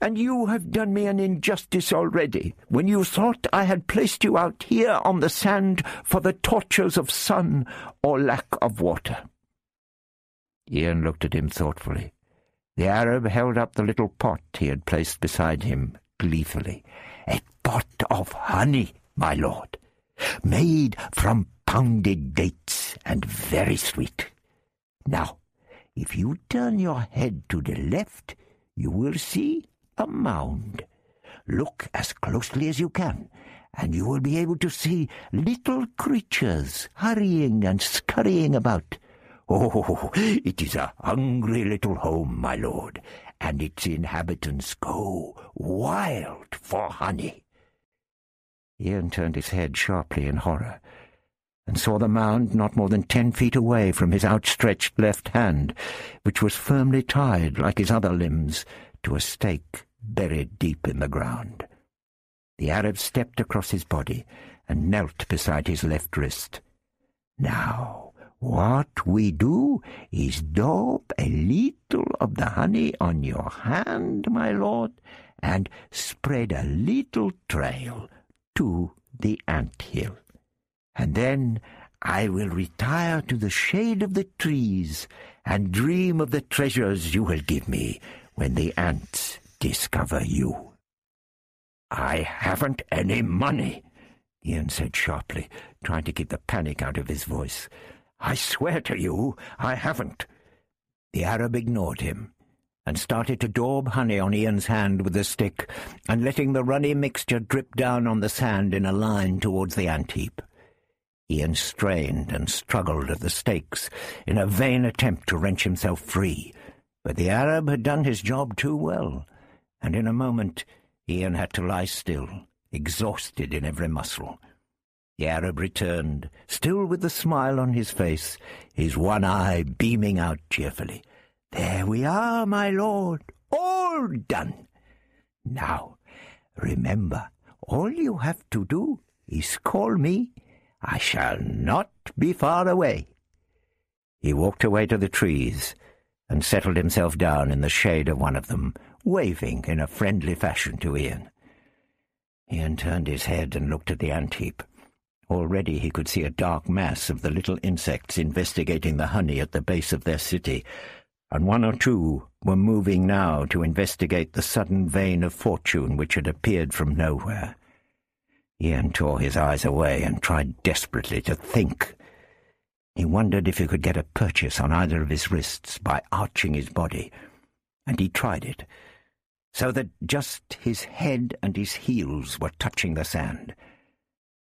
And you have done me an injustice already, when you thought I had placed you out here on the sand for the tortures of sun or lack of water. Ian looked at him thoughtfully. The Arab held up the little pot he had placed beside him gleefully. A pot of honey, my lord, made from pounded dates and very sweet. Now, if you turn your head to the left, you will see a mound. Look as closely as you can, and you will be able to see little creatures hurrying and scurrying about. Oh, it is a hungry little home, my lord, and its inhabitants go wild for honey. Ian turned his head sharply in horror and saw the mound not more than ten feet away from his outstretched left hand, which was firmly tied, like his other limbs, to a stake buried deep in the ground. The Arab stepped across his body and knelt beside his left wrist. Now, what we do is dope a little of the honey on your hand, my lord, and spread a little trail to the ant hill and then I will retire to the shade of the trees and dream of the treasures you will give me when the ants discover you. I haven't any money, Ian said sharply, trying to keep the panic out of his voice. I swear to you, I haven't. The Arab ignored him and started to daub honey on Ian's hand with a stick and letting the runny mixture drip down on the sand in a line towards the ant heap. Ian strained and struggled at the stakes in a vain attempt to wrench himself free, but the Arab had done his job too well, and in a moment Ian had to lie still, exhausted in every muscle. The Arab returned, still with the smile on his face, his one eye beaming out cheerfully. There we are, my lord, all done. Now, remember, all you have to do is call me I shall not be far away. He walked away to the trees and settled himself down in the shade of one of them, waving in a friendly fashion to Ian. Ian turned his head and looked at the ant heap. Already he could see a dark mass of the little insects investigating the honey at the base of their city, and one or two were moving now to investigate the sudden vein of fortune which had appeared from nowhere. Ian tore his eyes away and tried desperately to think. He wondered if he could get a purchase on either of his wrists by arching his body, and he tried it, so that just his head and his heels were touching the sand.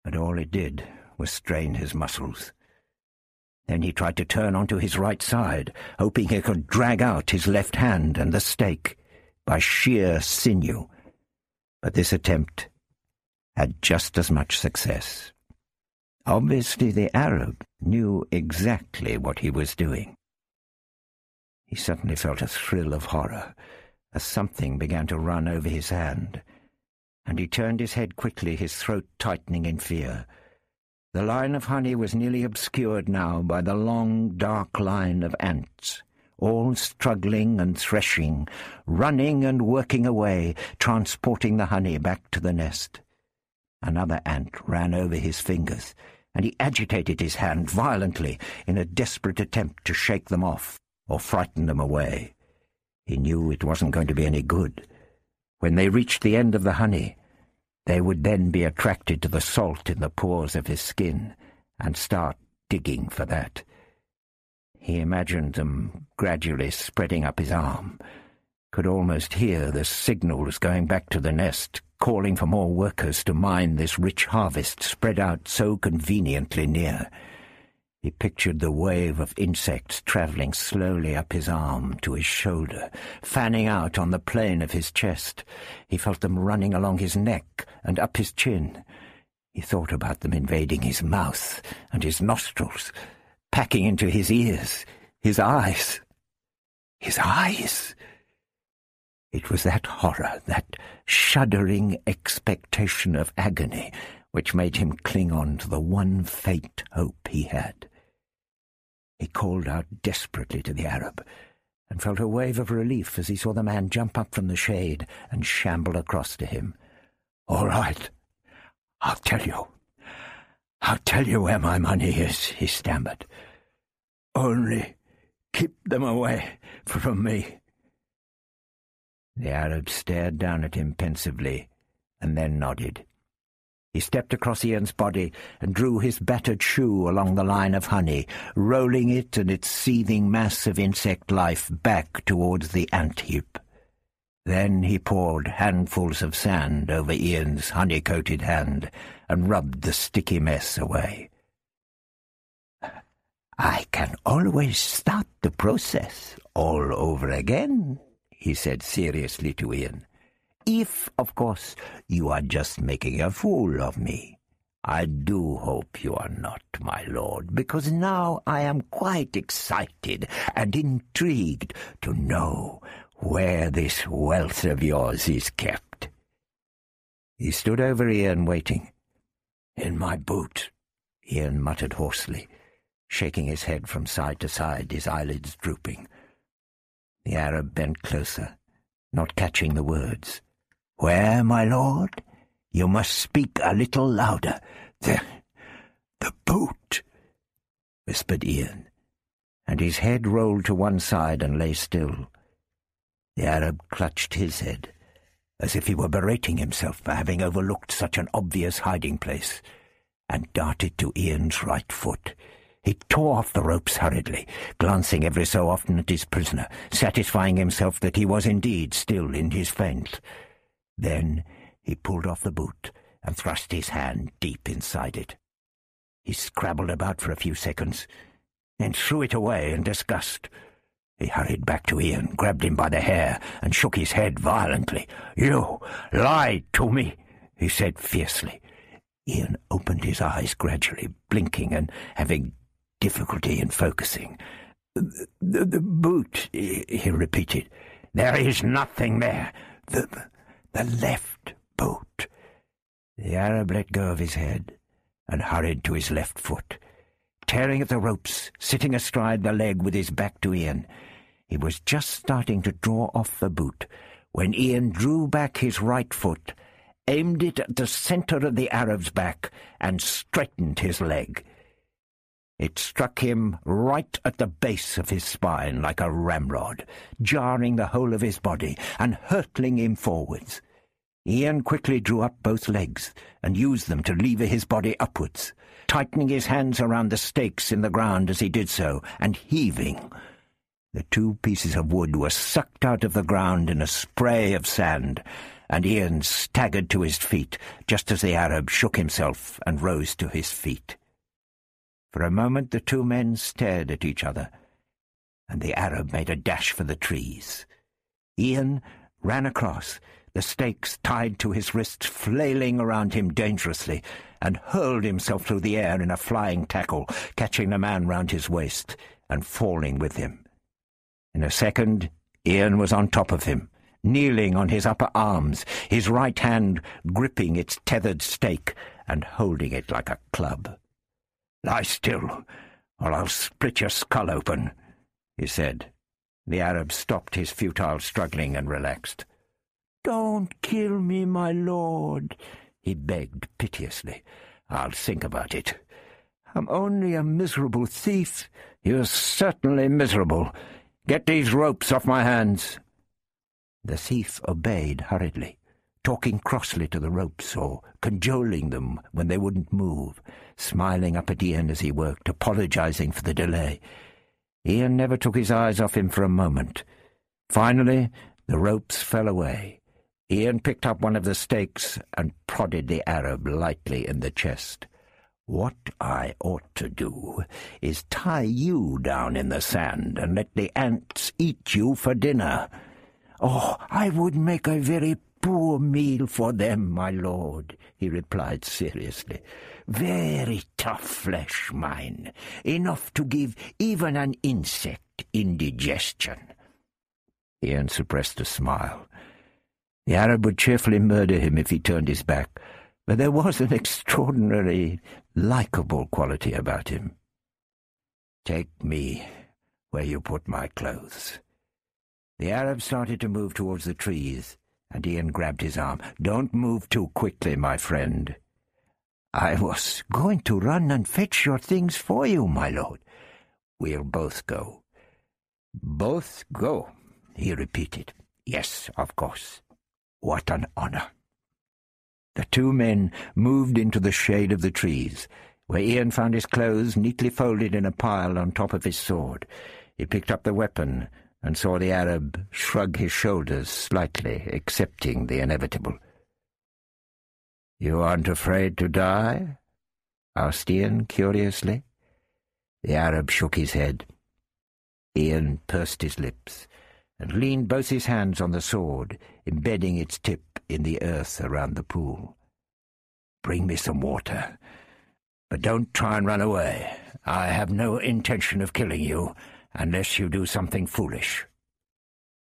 But all it did was strain his muscles. Then he tried to turn onto his right side, hoping he could drag out his left hand and the stake. by sheer sinew. But this attempt had just as much success. Obviously the Arab knew exactly what he was doing. He suddenly felt a thrill of horror as something began to run over his hand, and he turned his head quickly, his throat tightening in fear. The line of honey was nearly obscured now by the long, dark line of ants, all struggling and threshing, running and working away, transporting the honey back to the nest. Another ant ran over his fingers, and he agitated his hand violently in a desperate attempt to shake them off or frighten them away. He knew it wasn't going to be any good. When they reached the end of the honey, they would then be attracted to the salt in the pores of his skin and start digging for that. He imagined them gradually spreading up his arm, could almost hear the signals going back to the nest, calling for more workers to mine this rich harvest spread out so conveniently near. He pictured the wave of insects travelling slowly up his arm to his shoulder, fanning out on the plane of his chest. He felt them running along his neck and up his chin. He thought about them invading his mouth and his nostrils, packing into his ears, his eyes. His eyes! It was that horror, that shuddering expectation of agony, which made him cling on to the one faint hope he had. He called out desperately to the Arab, and felt a wave of relief as he saw the man jump up from the shade and shamble across to him. "'All right. I'll tell you. I'll tell you where my money is,' he stammered. "'Only keep them away from me.' The Arab stared down at him pensively, and then nodded. He stepped across Ian's body and drew his battered shoe along the line of honey, rolling it and its seething mass of insect life back towards the ant heap. Then he poured handfuls of sand over Ian's honey-coated hand and rubbed the sticky mess away. I can always start the process all over again, he said seriously to Ian. If, of course, you are just making a fool of me. I do hope you are not, my lord, because now I am quite excited and intrigued to know where this wealth of yours is kept. He stood over Ian, waiting. In my boot, Ian muttered hoarsely, shaking his head from side to side, his eyelids drooping. The Arab bent closer, not catching the words. Where, my lord? You must speak a little louder. The... the boot, whispered Ian, and his head rolled to one side and lay still. The Arab clutched his head, as if he were berating himself for having overlooked such an obvious hiding place, and darted to Ian's right foot. He tore off the ropes hurriedly, glancing every so often at his prisoner, satisfying himself that he was indeed still in his faint. Then he pulled off the boot and thrust his hand deep inside it. He scrabbled about for a few seconds, then threw it away in disgust. He hurried back to Ian, grabbed him by the hair, and shook his head violently. You lied to me, he said fiercely. Ian opened his eyes gradually, blinking and having difficulty in focusing. The, the, the boot, he repeated. There is nothing there. The, the left boot. The Arab let go of his head and hurried to his left foot, tearing at the ropes, sitting astride the leg with his back to Ian. He was just starting to draw off the boot when Ian drew back his right foot, aimed it at the centre of the Arab's back, and straightened his leg. It struck him right at the base of his spine like a ramrod, jarring the whole of his body and hurtling him forwards. Ian quickly drew up both legs and used them to lever his body upwards, tightening his hands around the stakes in the ground as he did so, and heaving. The two pieces of wood were sucked out of the ground in a spray of sand, and Ian staggered to his feet just as the Arab shook himself and rose to his feet. For a moment the two men stared at each other, and the Arab made a dash for the trees. Ian ran across, the stakes tied to his wrists flailing around him dangerously, and hurled himself through the air in a flying tackle, catching the man round his waist and falling with him. In a second, Ian was on top of him, kneeling on his upper arms, his right hand gripping its tethered stake and holding it like a club. "'Lie still, or I'll split your skull open,' he said. The Arab stopped his futile struggling and relaxed. "'Don't kill me, my lord,' he begged piteously. "'I'll think about it. I'm only a miserable thief.' "'You're certainly miserable. Get these ropes off my hands.' The thief obeyed hurriedly, talking crossly to the ropes or cajoling them when they wouldn't move, smiling up at Ian as he worked, apologizing for the delay. Ian never took his eyes off him for a moment. Finally, the ropes fell away. Ian picked up one of the stakes and prodded the Arab lightly in the chest. What I ought to do is tie you down in the sand and let the ants eat you for dinner. Oh, I would make a very poor meal for them, my lord, he replied seriously. Very tough flesh, mine, enough to give even an insect indigestion. Ian suppressed a smile. The Arab would cheerfully murder him if he turned his back, but there was an extraordinary, likable quality about him. Take me where you put my clothes. The Arab started to move towards the trees, and Ian grabbed his arm. Don't move too quickly, my friend. I was going to run and fetch your things for you, my lord. We'll both go. Both go, he repeated. Yes, of course. What an honor. The two men moved into the shade of the trees, where Ian found his clothes neatly folded in a pile on top of his sword. He picked up the weapon and saw the Arab shrug his shoulders slightly, accepting the inevitable. "'You aren't afraid to die?' asked Ian curiously. The Arab shook his head. Ian pursed his lips and leaned both his hands on the sword, embedding its tip in the earth around the pool. Bring me some water. But don't try and run away. I have no intention of killing you, unless you do something foolish.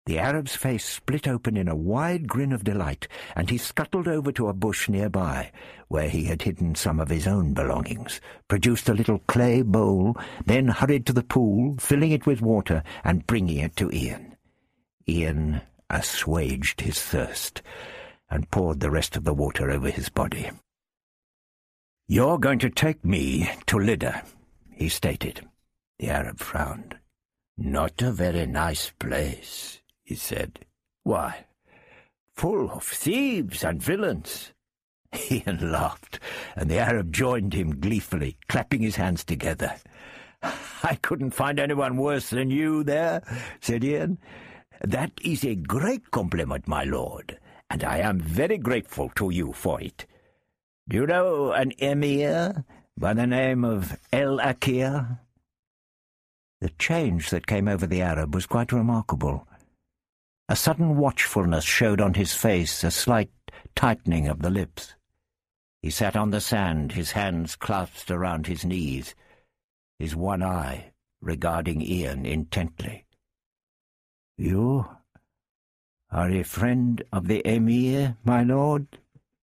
The Arab's face split open in a wide grin of delight, and he scuttled over to a bush nearby, where he had hidden some of his own belongings, produced a little clay bowl, then hurried to the pool, filling it with water and bringing it to Ian. Ian assuaged his thirst and poured the rest of the water over his body. "'You're going to take me to Lydda,' he stated. The Arab frowned. "'Not a very nice place,' he said. "'Why?' "'Full of thieves and villains.' Ian laughed, and the Arab joined him gleefully, clapping his hands together. "'I couldn't find anyone worse than you there,' said Ian. That is a great compliment, my lord, and I am very grateful to you for it. Do you know an emir by the name of El Akir? The change that came over the Arab was quite remarkable. A sudden watchfulness showed on his face, a slight tightening of the lips. He sat on the sand, his hands clasped around his knees, his one eye regarding Ian intently. "'You are a friend of the Emir, my lord?'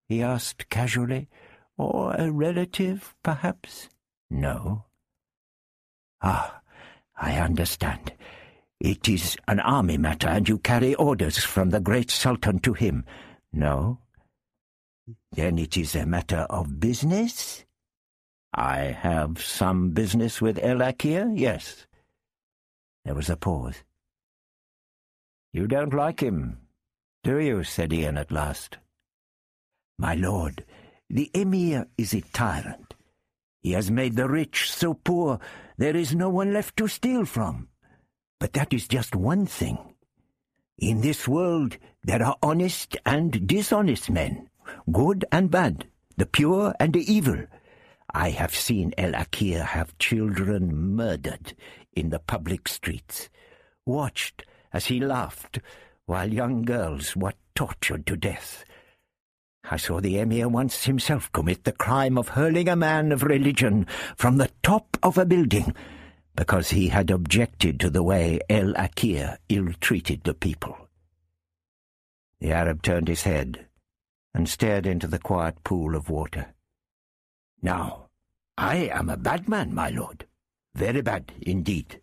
he asked casually. "'Or a relative, perhaps?' "'No.' "'Ah, I understand. It is an army matter, and you carry orders from the great Sultan to him.' "'No.' "'Then it is a matter of business?' "'I have some business with El Akir, yes.' There was a pause. You don't like him, do you? said Ian at last. My lord, the Emir is a tyrant. He has made the rich so poor there is no one left to steal from. But that is just one thing. In this world there are honest and dishonest men, good and bad, the pure and the evil. I have seen El Akir have children murdered in the public streets, watched as he laughed while young girls were tortured to death. I saw the emir once himself commit the crime of hurling a man of religion from the top of a building because he had objected to the way El Akir ill-treated the people. The Arab turned his head and stared into the quiet pool of water. Now, I am a bad man, my lord. Very bad indeed,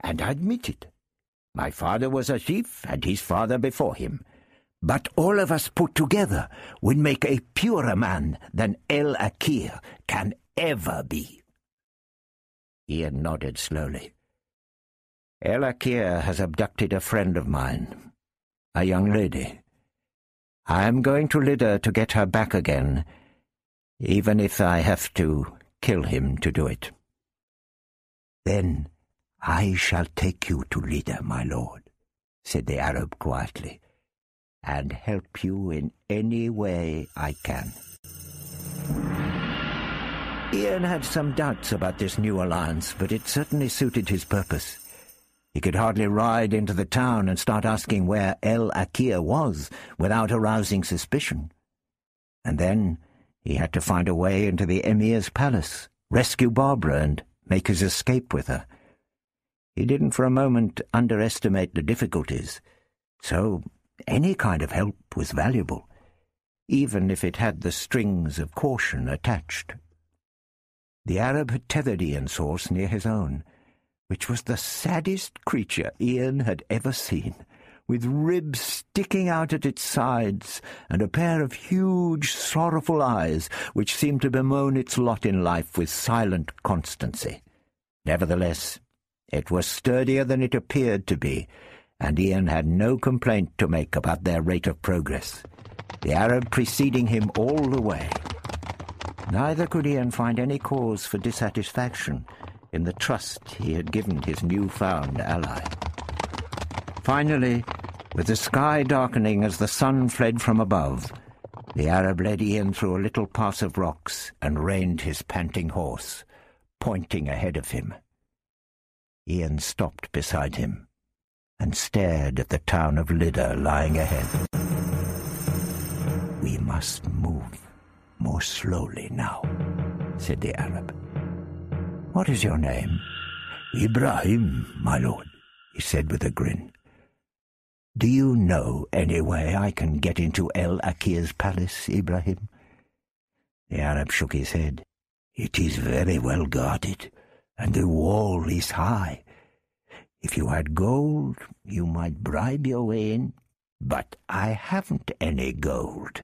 and I admit it. My father was a thief, and his father before him. But all of us put together would make a purer man than El Akir can ever be. Ian nodded slowly. El Akir has abducted a friend of mine, a young lady. I am going to Lydda to get her back again, even if I have to kill him to do it. Then I shall take you to Lydda, my lord, said the Arab quietly and help you in any way I can. Ian had some doubts about this new alliance, but it certainly suited his purpose. He could hardly ride into the town and start asking where El Akir was without arousing suspicion. And then he had to find a way into the Emir's palace, rescue Barbara, and make his escape with her. He didn't for a moment underestimate the difficulties, so any kind of help was valuable, even if it had the strings of caution attached. The Arab had tethered Ian's horse near his own, which was the saddest creature Ian had ever seen, with ribs sticking out at its sides and a pair of huge, sorrowful eyes which seemed to bemoan its lot in life with silent constancy. Nevertheless, it was sturdier than it appeared to be, and Ian had no complaint to make about their rate of progress, the Arab preceding him all the way. Neither could Ian find any cause for dissatisfaction in the trust he had given his new-found ally. Finally, with the sky darkening as the sun fled from above, the Arab led Ian through a little pass of rocks and reined his panting horse, pointing ahead of him. Ian stopped beside him and stared at the town of Lydda lying ahead. We must move more slowly now, said the Arab. What is your name? Ibrahim, my lord, he said with a grin. Do you know any way I can get into El Akir's palace, Ibrahim? The Arab shook his head. It is very well guarded, and the wall is high. If you had gold, you might bribe your way in, but I haven't any gold.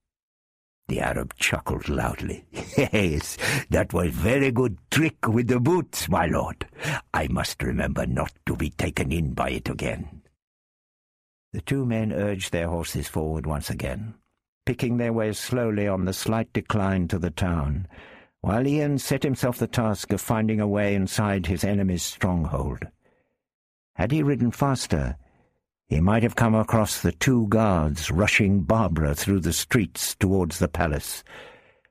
The Arab chuckled loudly. Yes, that was very good trick with the boots, my lord. I must remember not to be taken in by it again. The two men urged their horses forward once again, picking their way slowly on the slight decline to the town, while Ian set himself the task of finding a way inside his enemy's stronghold. Had he ridden faster, he might have come across the two guards rushing Barbara through the streets towards the palace,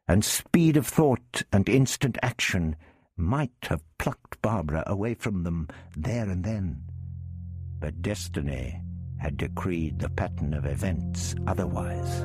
and speed of thought and instant action might have plucked Barbara away from them there and then. But destiny had decreed the pattern of events otherwise.